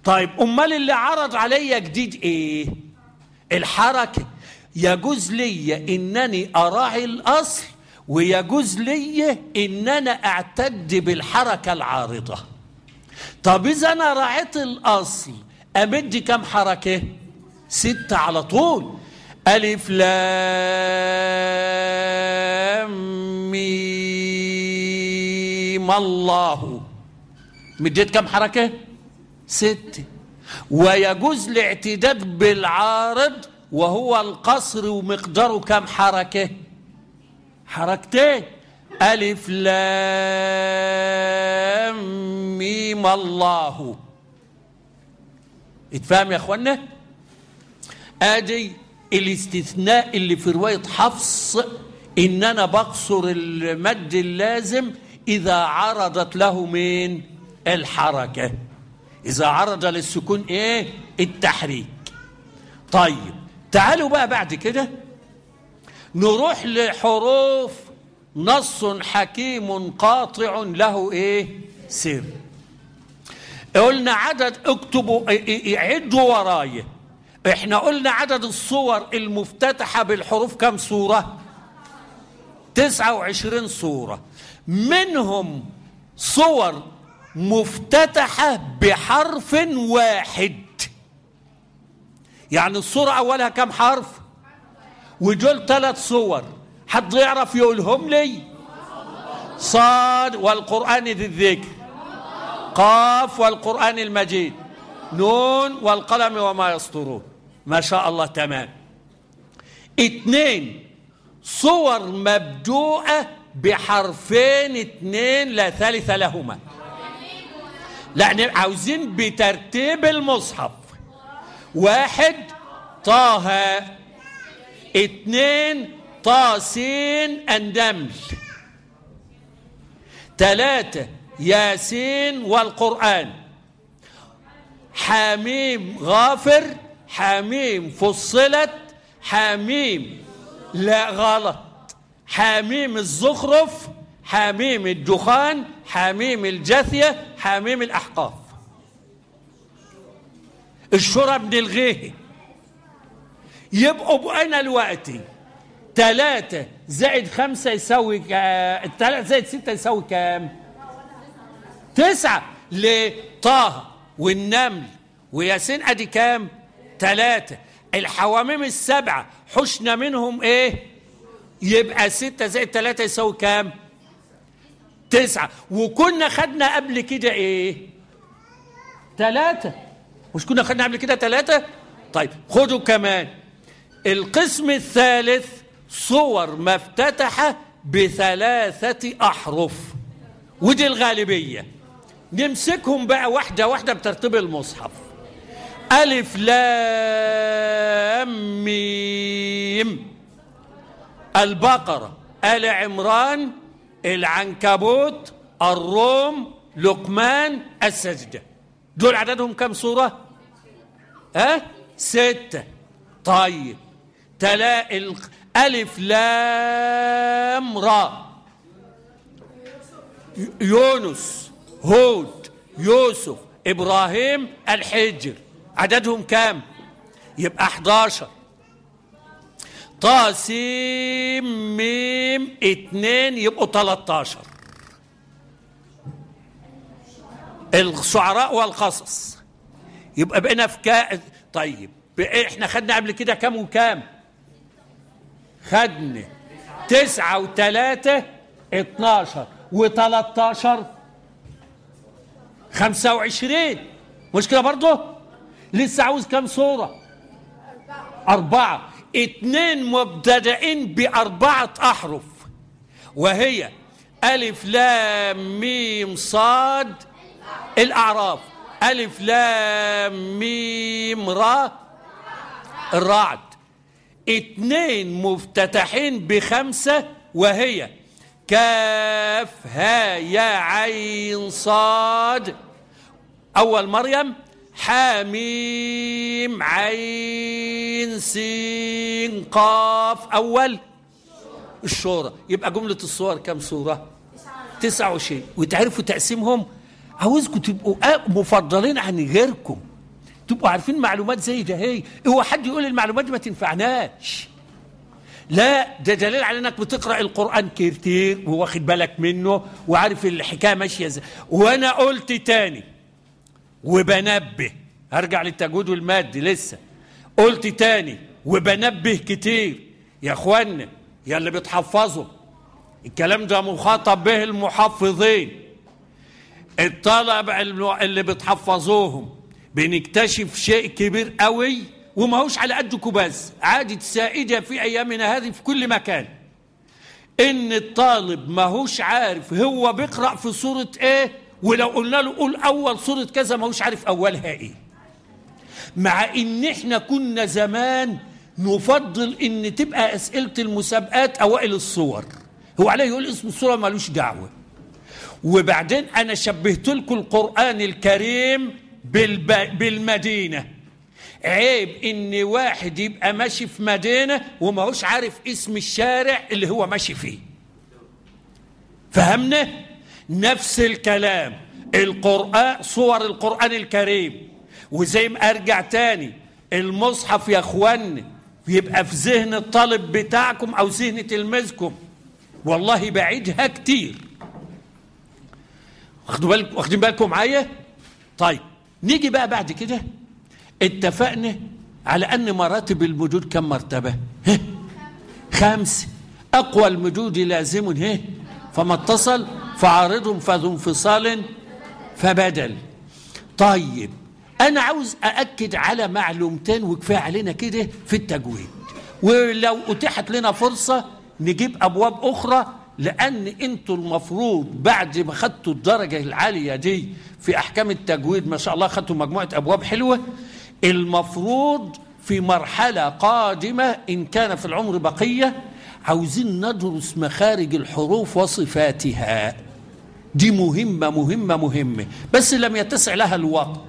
طيب أمال اللي عرض عليا جديد إيه؟ الحركة. يجوز لي إنني أراعي الأصل ويجوز لي ان أنا أعتد بالحركة العارضة. طب إذا أنا راعيت الأصل أمد كم حركة؟ ستة على طول. ألف لام ميم الله. مديت كم حركة؟ ستة. ويجوز الاعتداد بالعارض وهو القصر ومقداره كم حركة؟ حركتين ألف لام ميم الله اتفهم يا أخوانا؟ ادي الاستثناء اللي في رواية حفص إن أنا بقصر المد اللازم إذا عرضت له من الحركة إذا عرض للسكون إيه؟ التحريك. طيب تعالوا بقى بعد كده نروح لحروف نص حكيم قاطع له إيه؟ سر. قلنا عدد اكتبوا عدوا ورايا إحنا قلنا عدد الصور المفتتحة بالحروف كم صورة؟ تسعة وعشرين صورة. منهم صور مفتتحة بحرف واحد. يعني الصورة أولها كم حرف؟ ودول ثلاث صور. حد يعرف يقولهم لي؟ صاد والقرآن ذي الذكر. قاف والقرآن المجيد. نون والقلم وما يسطرون. ما شاء الله تمام. اتنين صور مبدوءة بحرفين اتنين لا ثالث لهما. لا عاوزين بترتيب المصحف. واحد طه. اتنين طاسين النمل ثلاثة ياسين والقرآن. حميم غافر حميم فصلت حميم لا غلط. حميم الزخرف حميم الدخان حميم الجثية حميم الأحقاف. الشرى من الغيه. يبقوا بقينا دلوقتي ثلاثة زائد خمسة يساوي. ثلاثة زائد ستة يساوي كام؟ تسعة. لطه والنمل وياسين أدي كام؟ ثلاثة الحواميم السبعة. حشنا منهم إيه؟ يبقى ستة زائد ثلاثة يساوي كام؟ تسعة. وكنا خدنا قبل كده إيه؟ ثلاثة مش كنا خدنا قبل كده ثلاثة طيب خدوا كمان. القسم الثالث صور مفتتحة بثلاثة أحرف. ودي الغالبية. نمسكهم بقى واحدة واحدة بترتيب المصحف. ألف لام ميم. البقرة آل عمران العنكبوت الروم لقمان السجدة دول عددهم كم سورة؟ ها؟ ستة طيب تلا. ألف لام را يونس هود يوسف إبراهيم الحجر عددهم كام؟ يبقى 11 طاسيم ميم اتنين يبقوا 13 الشعراء والقصص. يبقى بقينا في كا طيب إحنا خدنا قبل كده كام وكام؟ خدنا تسعة وتلاتة اتناشر. وتلاتاشر خمسة وعشرين. مش كده برضه؟ لسه عاوز كام صورة؟ أربعة. اتنين مبتدئين بأربعة أحرف وهي ألف لام ميم صاد الأعراف. ألف لام ميم را الرعد اتنين مفتتحين بخمسة وهي كاف ها يا عين صاد. أول مريم حاميم عين سين قاف. أول الشورى. يبقى جملة الصور كم سورة تسعة وشيء وتعرفوا تقسيمهم؟ عاوزكم تبقوا مفضلين عن غيركم. تبقوا عارفين معلومات زي ده. هي هو حد يقول المعلومات دي ما تنفعناش. لا ده دليل على إنك بتقرأ القرآن كتير وواخد بالك منه وعارف الحكاية ماشية إزاي. وأنا قلت تاني وبنبه. هرجع للتجويد والمادي لسه. قلت تاني وبنبه كتير. يا اخوانا يا اللي بتحفظوا. الكلام ده مخاطب به المحفظين. الطلبة اللي بتحفظوهم بنكتشف شيء كبير قوي وما هوش على قدكم بس عادة سائدة في أيامنا هذه في كل مكان. إن الطالب ما هوش عارف هو بيقرأ في سورة إيه ولو قلنا له قول أول سورة كذا ما هوش عارف أولها إيه. مع إن إحنا كنا زمان نفضل إن تبقى أسئلة المسابقات أوائل الصور. هو عليه يقول اسم الصورة ملوش دعوة. وبعدين أنا شبهت لكم القرآن الكريم بالب... بالمدينة. عيب إن واحد يبقى ماشي في مدينة وما هوش عارف اسم الشارع اللي هو ماشي فيه. فهمنا؟ نفس الكلام. القرآن صور القرآن الكريم. وزي ما أرجع تاني المصحف يا أخوان يبقى في ذهن الطالب بتاعكم أو ذهن تلميذكم. والله بعيدها كتير. واخدوا بالكم واخدين بالكم معايا؟ طيب نيجي بقى بعد كده. اتفقنا على أن مراتب المجود كم مرتبة؟ ها؟ خمس. أقوى المجود لازم فما اتصل. فعارض فذو انفصال فبدل. طيب أنا عاوز أأكد على معلومتين وكفاية علينا كده في التجويد. ولو أتيحت لنا فرصة نجيب أبواب أخرى لأن أنتوا المفروض بعد ما خدتوا الدرجة العالية دي في أحكام التجويد ما شاء الله خدتوا مجموعة أبواب حلوة المفروض في مرحلة قادمة إن كان في العمر بقية عاوزين ندرس مخارج الحروف وصفاتها. دي مهمة مهمة مهمة. بس لم يتسع لها الوقت.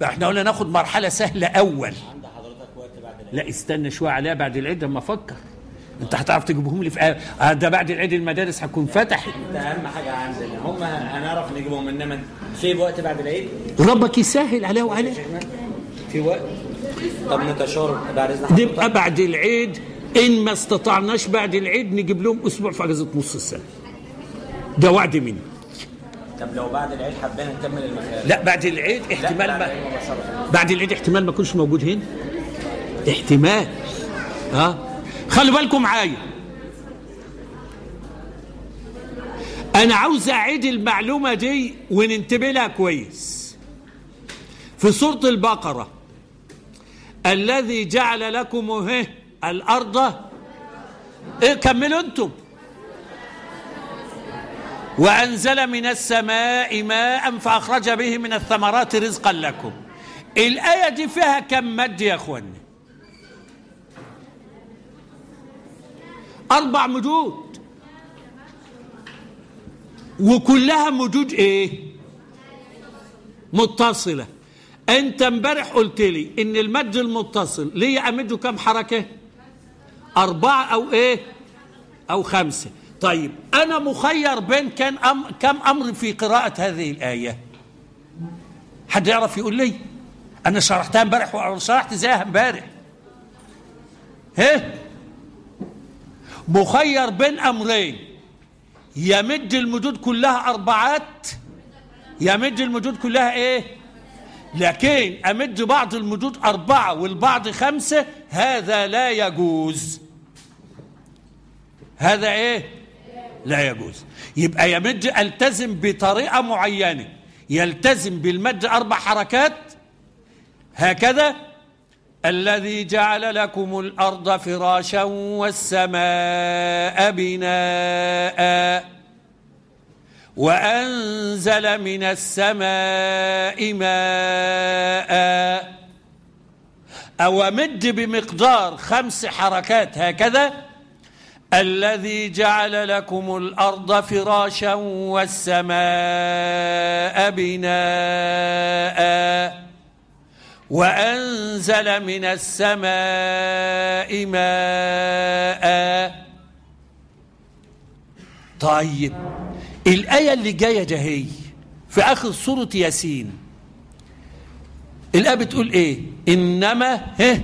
بقى إحنا قلنا ناخد مرحلة سهلة أول.
عند حضرتك وقت بعد العيد
لا استنى شوية عليها بعد العيد لما أفكر. أنت هتعرف تجيبهم لي في آه ده بعد العيد المدارس هتكون فتحت
ده أهم حاجة عندنا. هم هنعرف نجيبهم إنما في وقت بعد العيد؟
ربك يسهل عليه وعليه
في وقت؟ طب نتشارك بعد إذن
نبقى بعد العيد. إن ما استطعناش بعد العيد نجيب لهم أسبوع في أجازة نص السنة. ده وعد مني.
طب لو بعد العيد حبينا نكمل المسائل
لا بعد العيد احتمال
بعد
ما. بعد العيد احتمال ما يكونش موجود هنا؟ احتمال. ها؟ خلوا بالكم معايا أنا عاوز أعيد المعلومة دي وننتبه لها كويس. في سورة البقرة الذي جعل لكم الأرض. إيه كملوا أنتم. وأنزل من السماء ماء فأخرج به من الثمرات رزقا لكم. الآية دي فيها كم مد يا أخواني؟ أربع مدود. وكلها مدود إيه؟ متصلة. أنت امبارح قلت لي إن المد المتصل ليه أمده كم حركة؟ أربعة أو إيه؟ أو خمسة. طيب أنا مخير بين كان أم كم أمر في قراءة هذه الآية؟ حد يعرف يقول لي؟ أنا شرحتها امبارح وشرحت زيها امبارح. هيه مخير بين أمرين. يمد المدود كلها أربعات يمد المدود كلها إيه؟ لكن أمد بعض المدود أربعة والبعض خمسة هذا لا يجوز. هذا إيه؟ لا يجوز. يبقى يمد ألتزم بطريقة معينة. يلتزم بالمد أربع حركات. هكذا. الذي جعل لكم الأرض فراشا والسماء بناء. وأنزل من السماء ماء. أو مد بمقدار خمس حركات. هكذا. الذي جعل لكم الأرض فراشا والسماء بناء وأنزل من السماء ماء. طيب الآية اللي جاية ده هي في آخر سورة ياسين. الآية بتقول إيه؟ إنما ها؟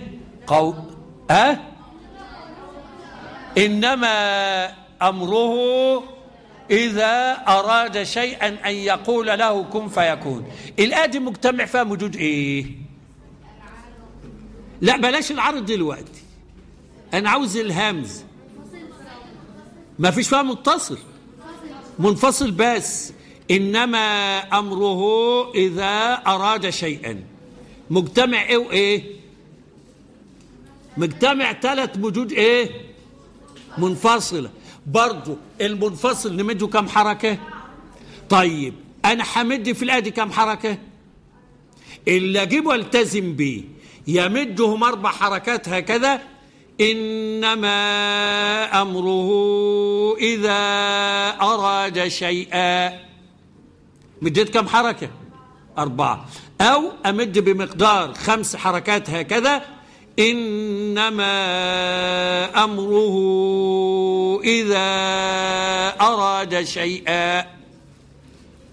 قو ها؟ إنما أمره إذا أراد شيئا أن يقول له كن فيكون. الآية دي مجتمع فيها وجود إيه؟ لا بلاش العرض دلوقتي. أنا عاوز الهمز. ما فيش فيها متصل. منفصل بس. إنما أمره إذا أراد شيئا. مجتمع إيه وإيه؟ مجتمع ثلاث وجود إيه؟ منفصلة. برضو المنفصل نمده كم حركة؟ طيب أنا حمد في الآية دي كم حركة؟ اللي أجيبه التزم بيه يمدهم أربع حركات هكذا. إنما أمره إذا أراد شيئا. مديت كم حركة؟ أربعة. أو أمد بمقدار خمس حركات هكذا. إنما أمره إذا أراد شيئا.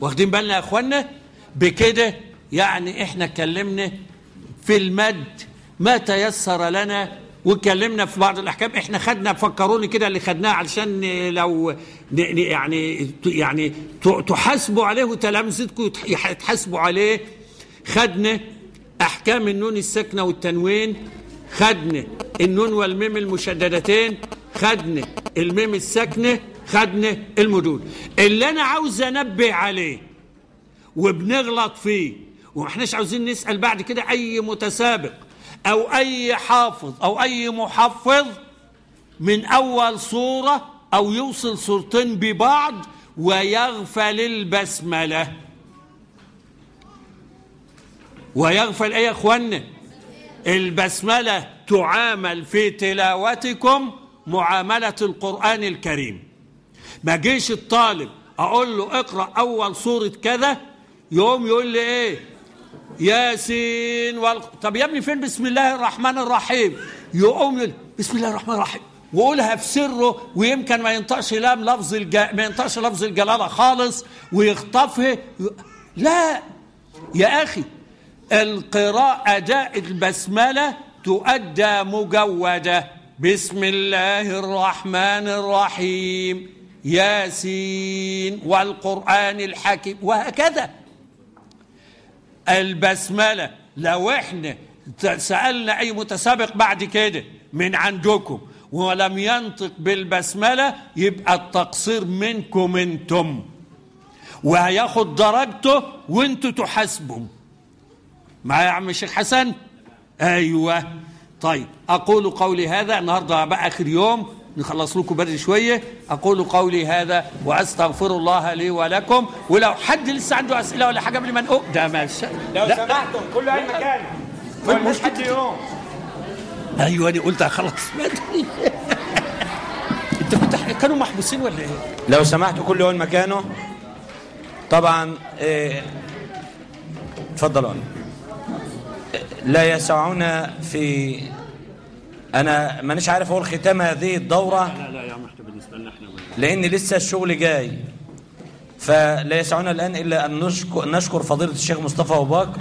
واخدين بالنا يا أخوانا بكده يعني إحنا اتكلمنا في المد ما تيسر لنا واتكلمنا في بعض الأحكام. إحنا خدنا فكروني كده اللي خدناه علشان لو يعني يعني تحاسبوا عليه وتلامذتكم يتح- يتحاسبوا عليه. خدنا أحكام النون الساكنة والتنوين. خدنا النون والميم المشددتين خدنا الميم الساكنة خدنا المدود. اللي أنا عاوز أنبه عليه وبنغلط فيه وإحناش عاوزين نسأل بعد كده أي متسابق أو أي حافظ أو أي محفظ من أول صورة أو يوصل صورتين ببعض ويغفل البسملة. ويغفل إيه يا إخوانا البسملة تعامل في تلاوتكم معاملة القرآن الكريم. ما جيش الطالب أقول له اقرأ أول سورة كذا يوم يقول لي إيه؟ ياسين وال... طب يا ابني فين بسم الله الرحمن الرحيم؟ يقوم يقول بسم الله الرحمن الرحيم. ويقولها في سره ويمكن ما ينطقش لام لفظ الج... ما ينطقش لفظ الجلالة خالص ويخطفها. لا! يا أخي القراءة أداء البسملة تؤدى مجودة. بسم الله الرحمن الرحيم. ياسين والقرآن الحكيم. وهكذا. البسملة. لو إحنا سألنا أي متسابق بعد كده من عندكم ولم ينطق بالبسملة يبقى التقصير منكم أنتم. وهياخد درجته وأنتوا تحاسبوا معايا يا عم الشيخ حسن؟ أيوه. طيب أقول قولي هذا. النهارده بقى آخر يوم نخلص لكم بدري شوية. أقول قولي هذا وأستغفر الله لي ولكم. ولو حد لسه عنده أسئلة ولا حاجة قبل ما نقول ده ما
لو. سمحتم كل اي مكان
المشكلة؟
حد يوم
أيوه أنا قلت خلاص بدري <laughs> انت كنت كانوا محبوسين ولا إيه؟
لو سمحتوا كل يوم مكانه. طبعا إيه، اتفضلوا. لا يسعنا في أنا مانيش عارف أقول ختام هذه الدورة.
لا لا يا عم إحنا بالنسبة لنا إحنا
لأن لسه الشغل جاي. فلا يسعنا الآن إلا أن نشكر, نشكر فضيلة الشيخ مصطفى أبو بكر.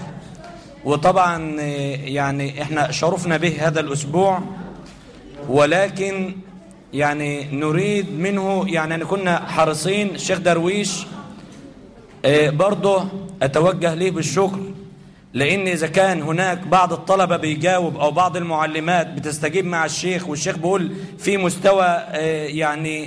وطبعا يعني إحنا شرفنا به هذا الأسبوع. ولكن يعني نريد منه يعني أن كنا حريصين. الشيخ درويش آه، برضه أتوجه ليه بالشكر. لأن إذا كان هناك بعض الطلبة بيجاوب أو بعض المعلمات بتستجيب مع الشيخ والشيخ بيقول في مستوى آه، يعني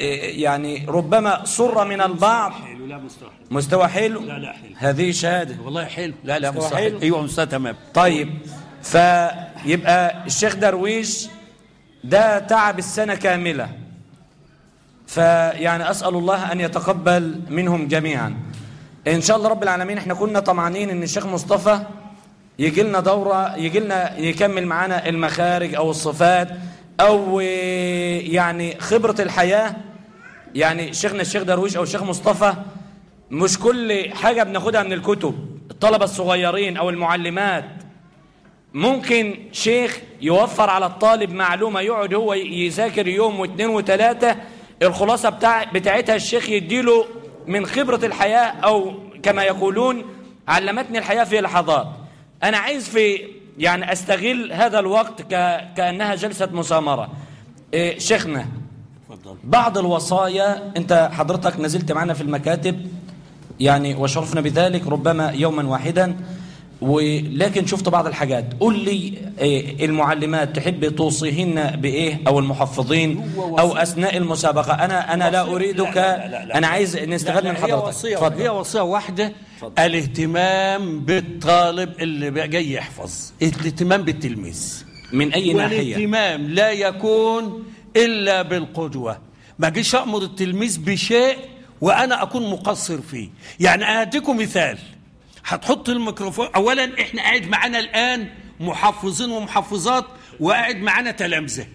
آه، يعني ربما صر من البعض.
حلو لا مستحيل.
مستوى حلو؟
لا، لا، حلو.
هذه شهادة.
والله حلو. لا لا
مستوى
مستحيل.
حلو؟
أيوه مستوى تمام.
طيب فيبقى الشيخ درويش ده تعب السنة كاملة. فيعني أسأل الله أن يتقبل منهم جميعا. إن شاء الله رب العالمين إحنا كنا طمعانين أن الشيخ مصطفى يجي لنا دورة يجي لنا يكمل معانا المخارج أو الصفات أو يعني خبرة الحياة. يعني شيخنا الشيخ درويش أو الشيخ مصطفى مش كل حاجة بناخدها من الكتب. الطلبة الصغيرين أو المعلمات. ممكن شيخ يوفر على الطالب معلومة يقعد هو يذاكر يوم واثنين وثلاثة الخلاصة بتاع بتاعتها الشيخ يديله من خبرة الحياة أو كما يقولون علمتني الحياة في لحظات. أنا عايز في يعني أستغل هذا الوقت ك... كأنها جلسة مسامرة. إيه شيخنا بعض الوصايا أنت حضرتك نزلت معنا في المكاتب يعني وشرفنا بذلك ربما يوما واحدا ولكن شفت بعض الحاجات. قل لي إيه، المعلمات تحب توصيهن بإيه؟ أو المحفظين؟ أو أثناء المسابقة. أنا أنا لا أريدك.
لا، لا، لا، لا.
أنا عايز نستفاد من
هي
حضرتك.
وصية
اتفضل.
هي وصية واحدة. الاهتمام بالطالب اللي جاي يحفظ. الاهتمام بالتلميذ.
من أي ناحية؟
والاهتمام لا يكون إلا بالقدوة. ما جيش أمر التلميذ بشيء وأنا أكون مقصر فيه. يعني أديكم مثال. هتحط الميكروفون. أولا إحنا قاعد معانا الآن محفظين ومحفظات وقاعد معانا تلامذة.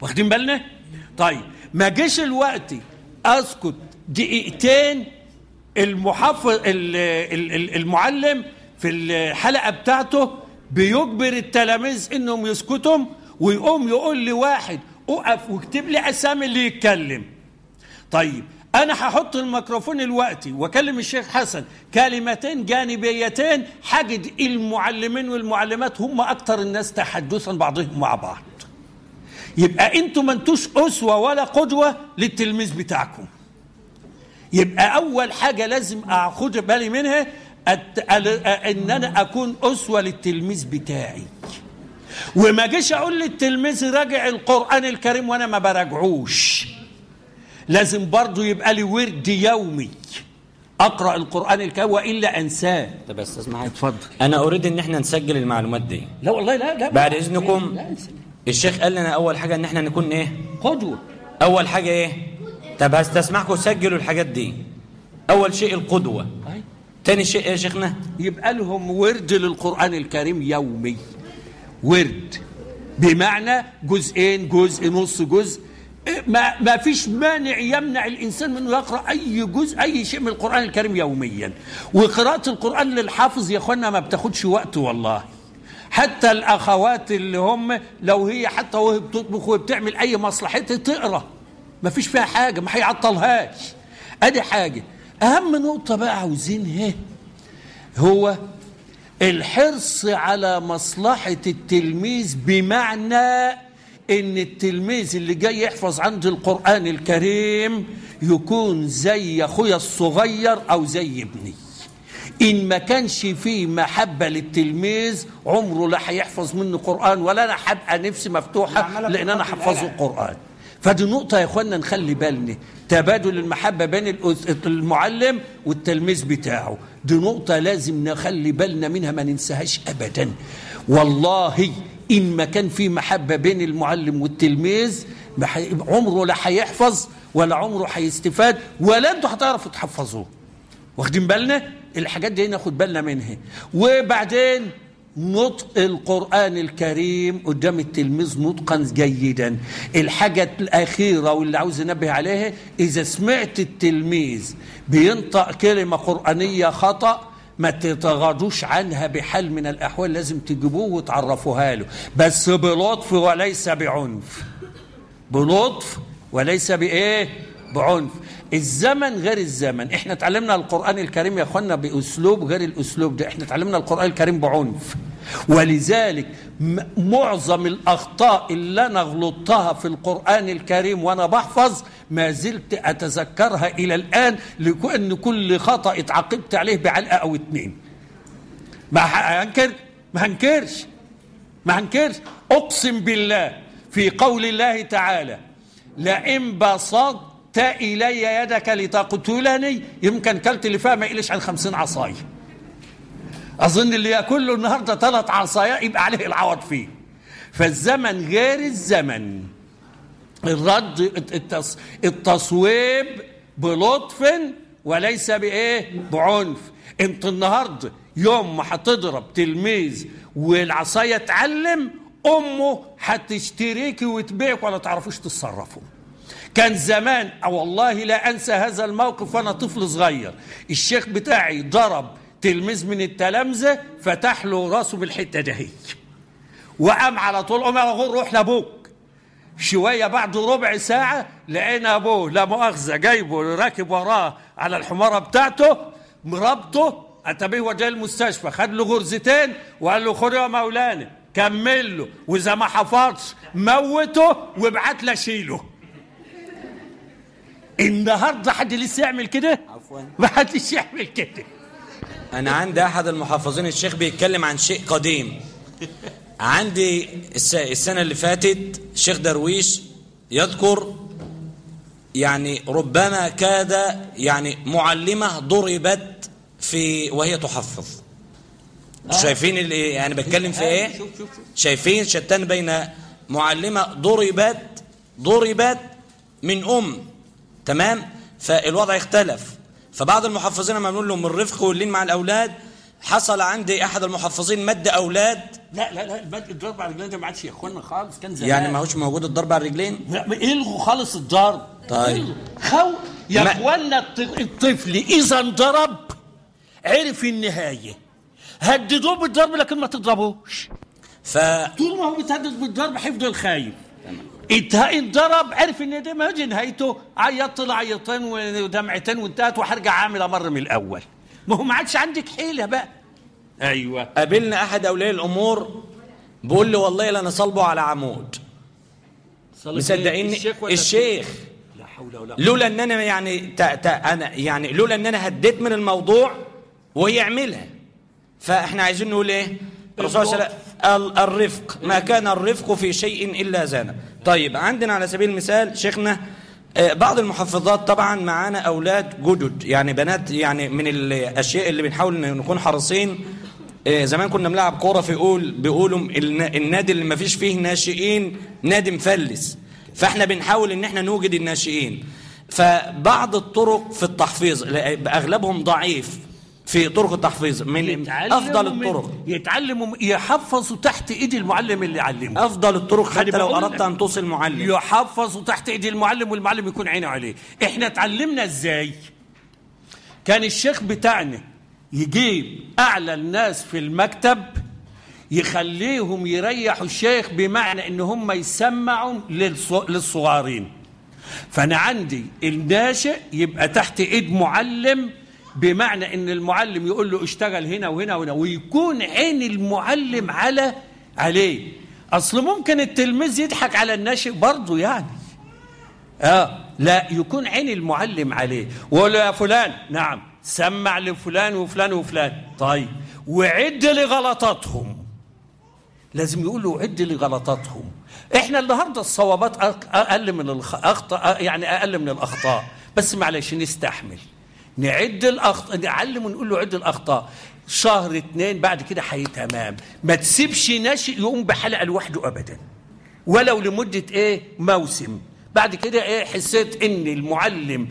واخدين بالنا؟ طيب ما جيش الوقت أسكت دقيقتين المحفظ ال- ال- ال- المعلم في الحلقة بتاعته بيجبر التلاميذ إنهم يسكتوا ويقوم يقول لواحد اقف واكتب لي أسامي اللي يتكلم طيب أنا هحط الميكروفون الوقتي وأكلم الشيخ حسن. كلمتين جانبيتين حاجد المعلمين والمعلمات هم أكتر الناس تحدثا بعضهم مع بعض. يبقى أنتوا ما أنتوش أسوة ولا قدوة للتلميذ بتاعكم. يبقى أول حاجة لازم أخد بالي منها إن أنا أكون أسوة للتلميذ بتاعي. وما جيش أقول للتلميذ راجع القرآن الكريم وأنا ما براجعوش. لازم برضو يبقى لي ورد يومي. أقرأ القرآن الكريم وإلا أنساه.
طب بس اسمع
اتفضل.
أنا أريد إن إحنا نسجل المعلومات دي.
لا والله لا لا.
بعد إذنكم.
لا انسى.
الشيخ قال لنا أول حاجة إن إحنا نكون إيه؟
قدوة.
أول حاجة إيه؟ طب هستسمحكم سجلوا الحاجات دي. أول شيء القدوة.
أي.
تاني شيء إيه يا شيخنا؟
يبقى لهم ورد للقرآن الكريم يومي. ورد. بمعنى جزئين جزء نص جزء. إيه، ما ما فيش مانع يمنع الإنسان من انه يقرأ أي جزء أي شيء من القرآن الكريم يوميا. وقراءة القرآن للحافظ يا أخوانا ما بتاخدش وقت والله. حتى الأخوات اللي هم لو هي حتى وهي بتطبخ وبتعمل أي مصلحتها تقرأ. ما فيش فيها حاجة ما هيعطلهاش أدي حاجة. أهم نقطة بقى عاوزينها هو الحرص على مصلحة التلميذ بمعنى إن التلميذ اللي جاي يحفظ عند القرآن الكريم يكون زي أخويا الصغير أو زي ابني. إن ما كانش فيه محبة للتلميذ عمره لا هيحفظ منه قرآن ولا أنا هبقى نفسي مفتوحة لأن أنا حفظه القرآن فدي نقطة يا إخوانا نخلي بالنا. تبادل المحبة بين المعلم والتلميذ بتاعه. دي نقطة لازم نخلي بالنا منها ما ننساهاش أبدا. والله إن ما كان في محبة بين المعلم والتلميذ عمره لا هيحفظ ولا عمره هيستفاد ولا أنتوا هتعرفوا تحفظوه. واخدين بالنا؟ الحاجات دي ناخد بالنا منها. وبعدين نطق القرآن الكريم قدام التلميذ نطقا جيدا. الحاجة الأخيرة واللي عاوز انبه عليها إذا سمعت التلميذ بينطق كلمة قرآنية خطأ ما تتغاضوش عنها بحال من الأحوال لازم تجيبوه وتعرفوها له. بس بلطف وليس بعنف. بلطف وليس بإيه؟ بعنف. الزمن غير الزمن. إحنا اتعلمنا القرآن الكريم يا أخوانا بأسلوب غير الأسلوب ده. إحنا اتعلمنا القرآن الكريم بعنف. ولذلك معظم الأخطاء اللي أنا غلطتها في القرآن الكريم وأنا بحفظ ما زلت أتذكرها إلى الآن لأن كل خطأ اتعاقبت عليه بعلقة أو اتنين. ما هنكر ما هنكرش ما هنكرش أقسم بالله في قول الله تعالى لئن بسطت إلي يدك لتقتلني يمكن كلت اللي فيها ما يقلش عن خمسين عصاية. أظن اللي ياكل له النهارده ثلاث عصايا يبقى عليه العوض فيه. فالزمن غير الزمن. الرد التص... التصويب بلطف وليس بإيه؟ بعنف. أنت النهارده يوم ما هتضرب تلميذ والعصاية تعلم أمه هتشتريكي وتبيعك ولا تعرفوش تتصرفوا. كان زمان والله لا أنسى هذا الموقف وأنا طفل صغير الشيخ بتاعي ضرب تلميذ من التلامذة فتح له راسه بالحتة دهي وقام على طول غور روح لأبوك. شوية بعد ربع ساعة لقينا أبوه لا مؤاخذة جايبه راكب وراه على الحمارة بتاعته مربطه. اتى بيه وداه المستشفى خد له غرزتين وقال له خد يا مولانا كمل له. وإذا ما حفظش موته وابعت له شيله. النهارده حد لسه يعمل كده؟
عفواً.
ما حدش يعمل كده.
أنا عندي أحد المحافظين الشيخ بيتكلم عن شيء قديم. عندي الس- السنة اللي فاتت الشيخ درويش يذكر يعني ربما كاد يعني معلمة ضربت في وهي تحفظ. شايفين اللي يعني بتكلم في إيه؟
شوف- شوف- شوف.
شايفين شتان بين معلمة ضربت ضربت من أم. تمام؟ فالوضع اختلف. فبعض المحفظين لما بنقول لهم الرفق واللين مع الأولاد حصل عندي أحد المحفظين مد أولاد.
لا لا لا البدء الضرب على الرجلين ده ما عادش يا اخوانا خالص كان زمان.
يعني ما هوش موجود الضرب على الرجلين؟
لا، إلغوا خالص الضرب.
طيب.
خو يا اخوانا الط- الطفل إذا انضرب عرف النهاية. هددوه بالضرب لكن ما تضربوش.
ف
طول ما هو بيتهدد بالضرب هيفضل خايف انضرب عرف إن ده ما هي نهايته عيطت له عيطين ودمعتين وانتهت وهرجع اعمل أمر من الأول. ما هو ما عادش عندك حيلة بقى. أيوه.
قابلنا أحد أولياء الأمور بيقول لي والله لا أنا صلبه على عمود. مصدقيني؟
الشيخ
الشيخ.
لا حول ولا
لولا ان أنا يعني تا تا أنا يعني لولا ان أنا هديت من الموضوع وهي يعملها فإحنا عايزين نقول إيه؟ الرسول صلى الله عليه وسلم ال- الرفق. ما كان الرفق في شيء إلا زانه. طيب عندنا على سبيل المثال شيخنا آه، بعض المحفظات طبعا معانا أولاد جدد يعني بنات يعني من الأشياء اللي بنحاول نكون حريصين. آه، زمان كنا بنلعب كورة فيقول بيقولوا النا- النادي اللي ما فيش فيه ناشئين نادي مفلس. فإحنا بنحاول إن إحنا نوجد الناشئين. فبعض الطرق في التحفيظ أغلبهم ضعيف. في طرق التحفيظ. من
أفضل
الطرق.
يتعلموا يحفظوا تحت إيد المعلم اللي علمه
أفضل الطرق حتى لو
أردت.
أن توصل معلم.
يحفظوا تحت إيد المعلم والمعلم يكون عينه عليه. إحنا اتعلمنا إزاي؟ كان الشيخ بتاعنا يجيب أعلى الناس في المكتب يخليهم يريحوا الشيخ بمعنى إن هم يسمعوا للص- للصغارين. فأنا عندي الناشئ يبقى تحت إيد معلم بمعنى إن المعلم يقول له اشتغل هنا وهنا وهنا ويكون عين المعلم على عليه. أصل ممكن التلميذ يضحك على الناشئ برضه يعني. آه لا يكون عين المعلم عليه. ويقول له يا فلان نعم سمع لفلان وفلان وفلان. طيب وعد لغلطاتهم. لازم يقول له عد لغلطاتهم. إحنا النهارده الصوابات أقل من الاخطاء يعني أقل من الأخطاء. بس معلش نستحمل. نعد الأخطاء نعلم ونقول له عد الأخطاء. شهر اتنين بعد كده حي تمام. ما تسيبش ناشئ يقوم بحلقه لوحده ابدا. ولو لمدة إيه؟ موسم. بعد كده إيه؟ حسيت إن المعلم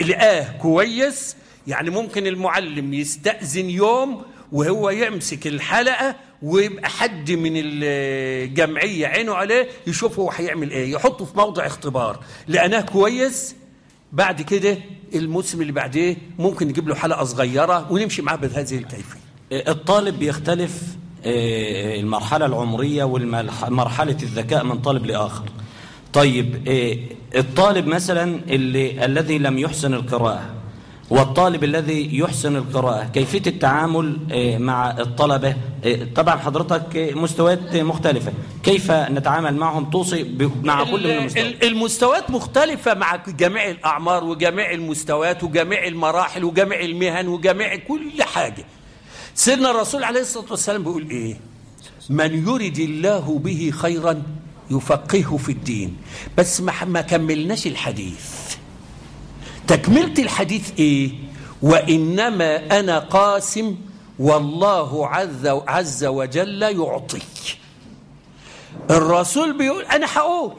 لقاه كويس. يعني ممكن المعلم يستأذن يوم وهو يمسك الحلقة ويبقى حد من الجمعية عينه عليه يشوف هو هيعمل إيه. يحطه في موضع اختبار. لقناه كويس. بعد كده الموسم اللي بعديه ممكن نجيب له حلقة صغيرة ونمشي معاه بهذه الكيفية.
الطالب بيختلف آه، المرحلة العمرية ومرحلة الذكاء من طالب لآخر. طيب آه، الطالب مثلا اللي الذي لم يحسن القراءة والطالب الذي يحسن القراءة. كيفية التعامل آه، مع الطلبة؟ آه، طبعا حضرتك مستويات مختلفة. كيف نتعامل معهم؟ توصي مع كل من
ال-
المستويات.
ال- المستويات مختلفة مع جميع الأعمار وجميع المستويات وجميع المراحل وجميع المهن وجميع كل حاجة. سيدنا الرسول عليه الصلاة والسلام بيقول إيه؟ من يرد الله به خيرا يفقهه في الدين. بس ما كملناش الحديث. تكملة الحديث إيه؟ وإنما أنا قاسم والله عز عز وجل يعطي. الرسول بيقول أنا هقول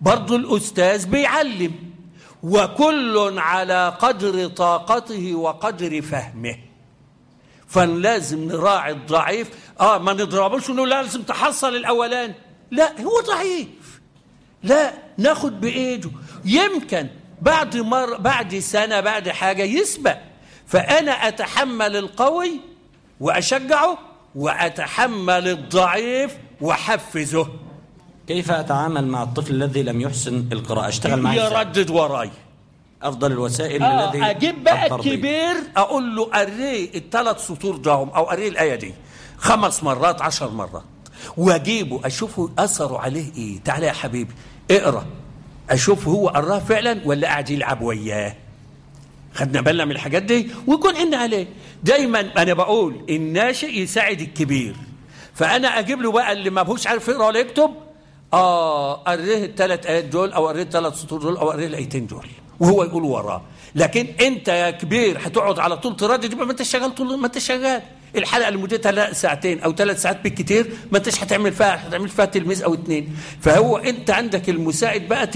برضو الأستاذ بيعلم وكل على قدر طاقته وقدر فهمه. فلازم نراعي الضعيف. آه ما نضربوش ونقول لا لازم تحصل الأولان. لا هو ضعيف. لا ناخد بإيده. يمكن بعد مر بعد سنة بعد حاجة يسبق. فأنا أتحمل القوي وأشجعه وأتحمل الضعيف وأحفزه.
كيف أتعامل مع الطفل الذي لم يحسن القراءة؟ أشتغل إزاي؟
يردد وراي.
أفضل الوسائل
آه
الذي
أجيب بقى. الكبير أقول له قريه الثلاث سطور دهم أو قريه الآية دي. خمس مرات عشر مرات. وأجيبه أشوفه أثره عليه إيه؟ تعالى يا حبيبي اقرأ. أشوف هو قراها فعلا ولا قاعد يلعب وياه؟ خدنا بالنا من الحاجات دي ويكون عندنا عليه. دايما أنا بقول الناشئ يساعد الكبير. فأنا أجيب له بقى اللي ما بهوش عارف يقرأ ولا يكتب آه قريه الثلاث آيات دول أو قريه الثلاث سطور دول أو قريه الآيتين دول وهو يقول وراه. لكن أنت يا كبير هتقعد على طول تردد يبقى ما انت شغال طول ما انت شغال. الحلقة اللي مدتها ساعتين أو ثلاث ساعات بالكتير ما انتش هتعمل فيها هتعمل فيها تلميذ أو اتنين. فهو انت عندك المساعد بقى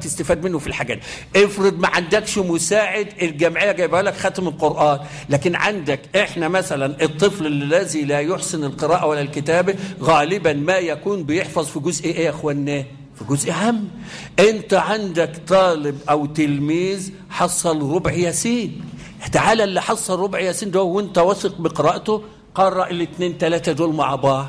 تستفاد منه في الحاجات افرض ما عندكش مساعد الجمعية جايبها لك ختم القرآن. لكن عندك إحنا مثلا الطفل الذي لا يحسن القراءة ولا الكتابة غالبا ما يكون بيحفظ في جزء إيه يا اخوانا في جزء أهم. أنت عندك طالب أو تلميذ حصل ربع ياسين. تعالى اللي حصل ربع ياسين ده وانت واثق بقراءته قرأ الاثنين ثلاثة دول مع بعض.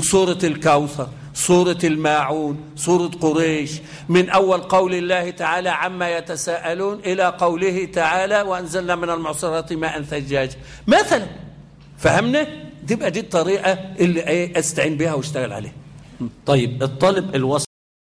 سورة الكوثر سورة الماعون سورة قريش. من أول قول الله تعالى عما يتساءلون إلى قوله تعالى وأنزلنا من المعصرات ماء ثجاج مثلا فهمنا؟ تبقى دي الطريقة اللي إيه استعين بها واشتغل عليها.
طيب الطالب الوسط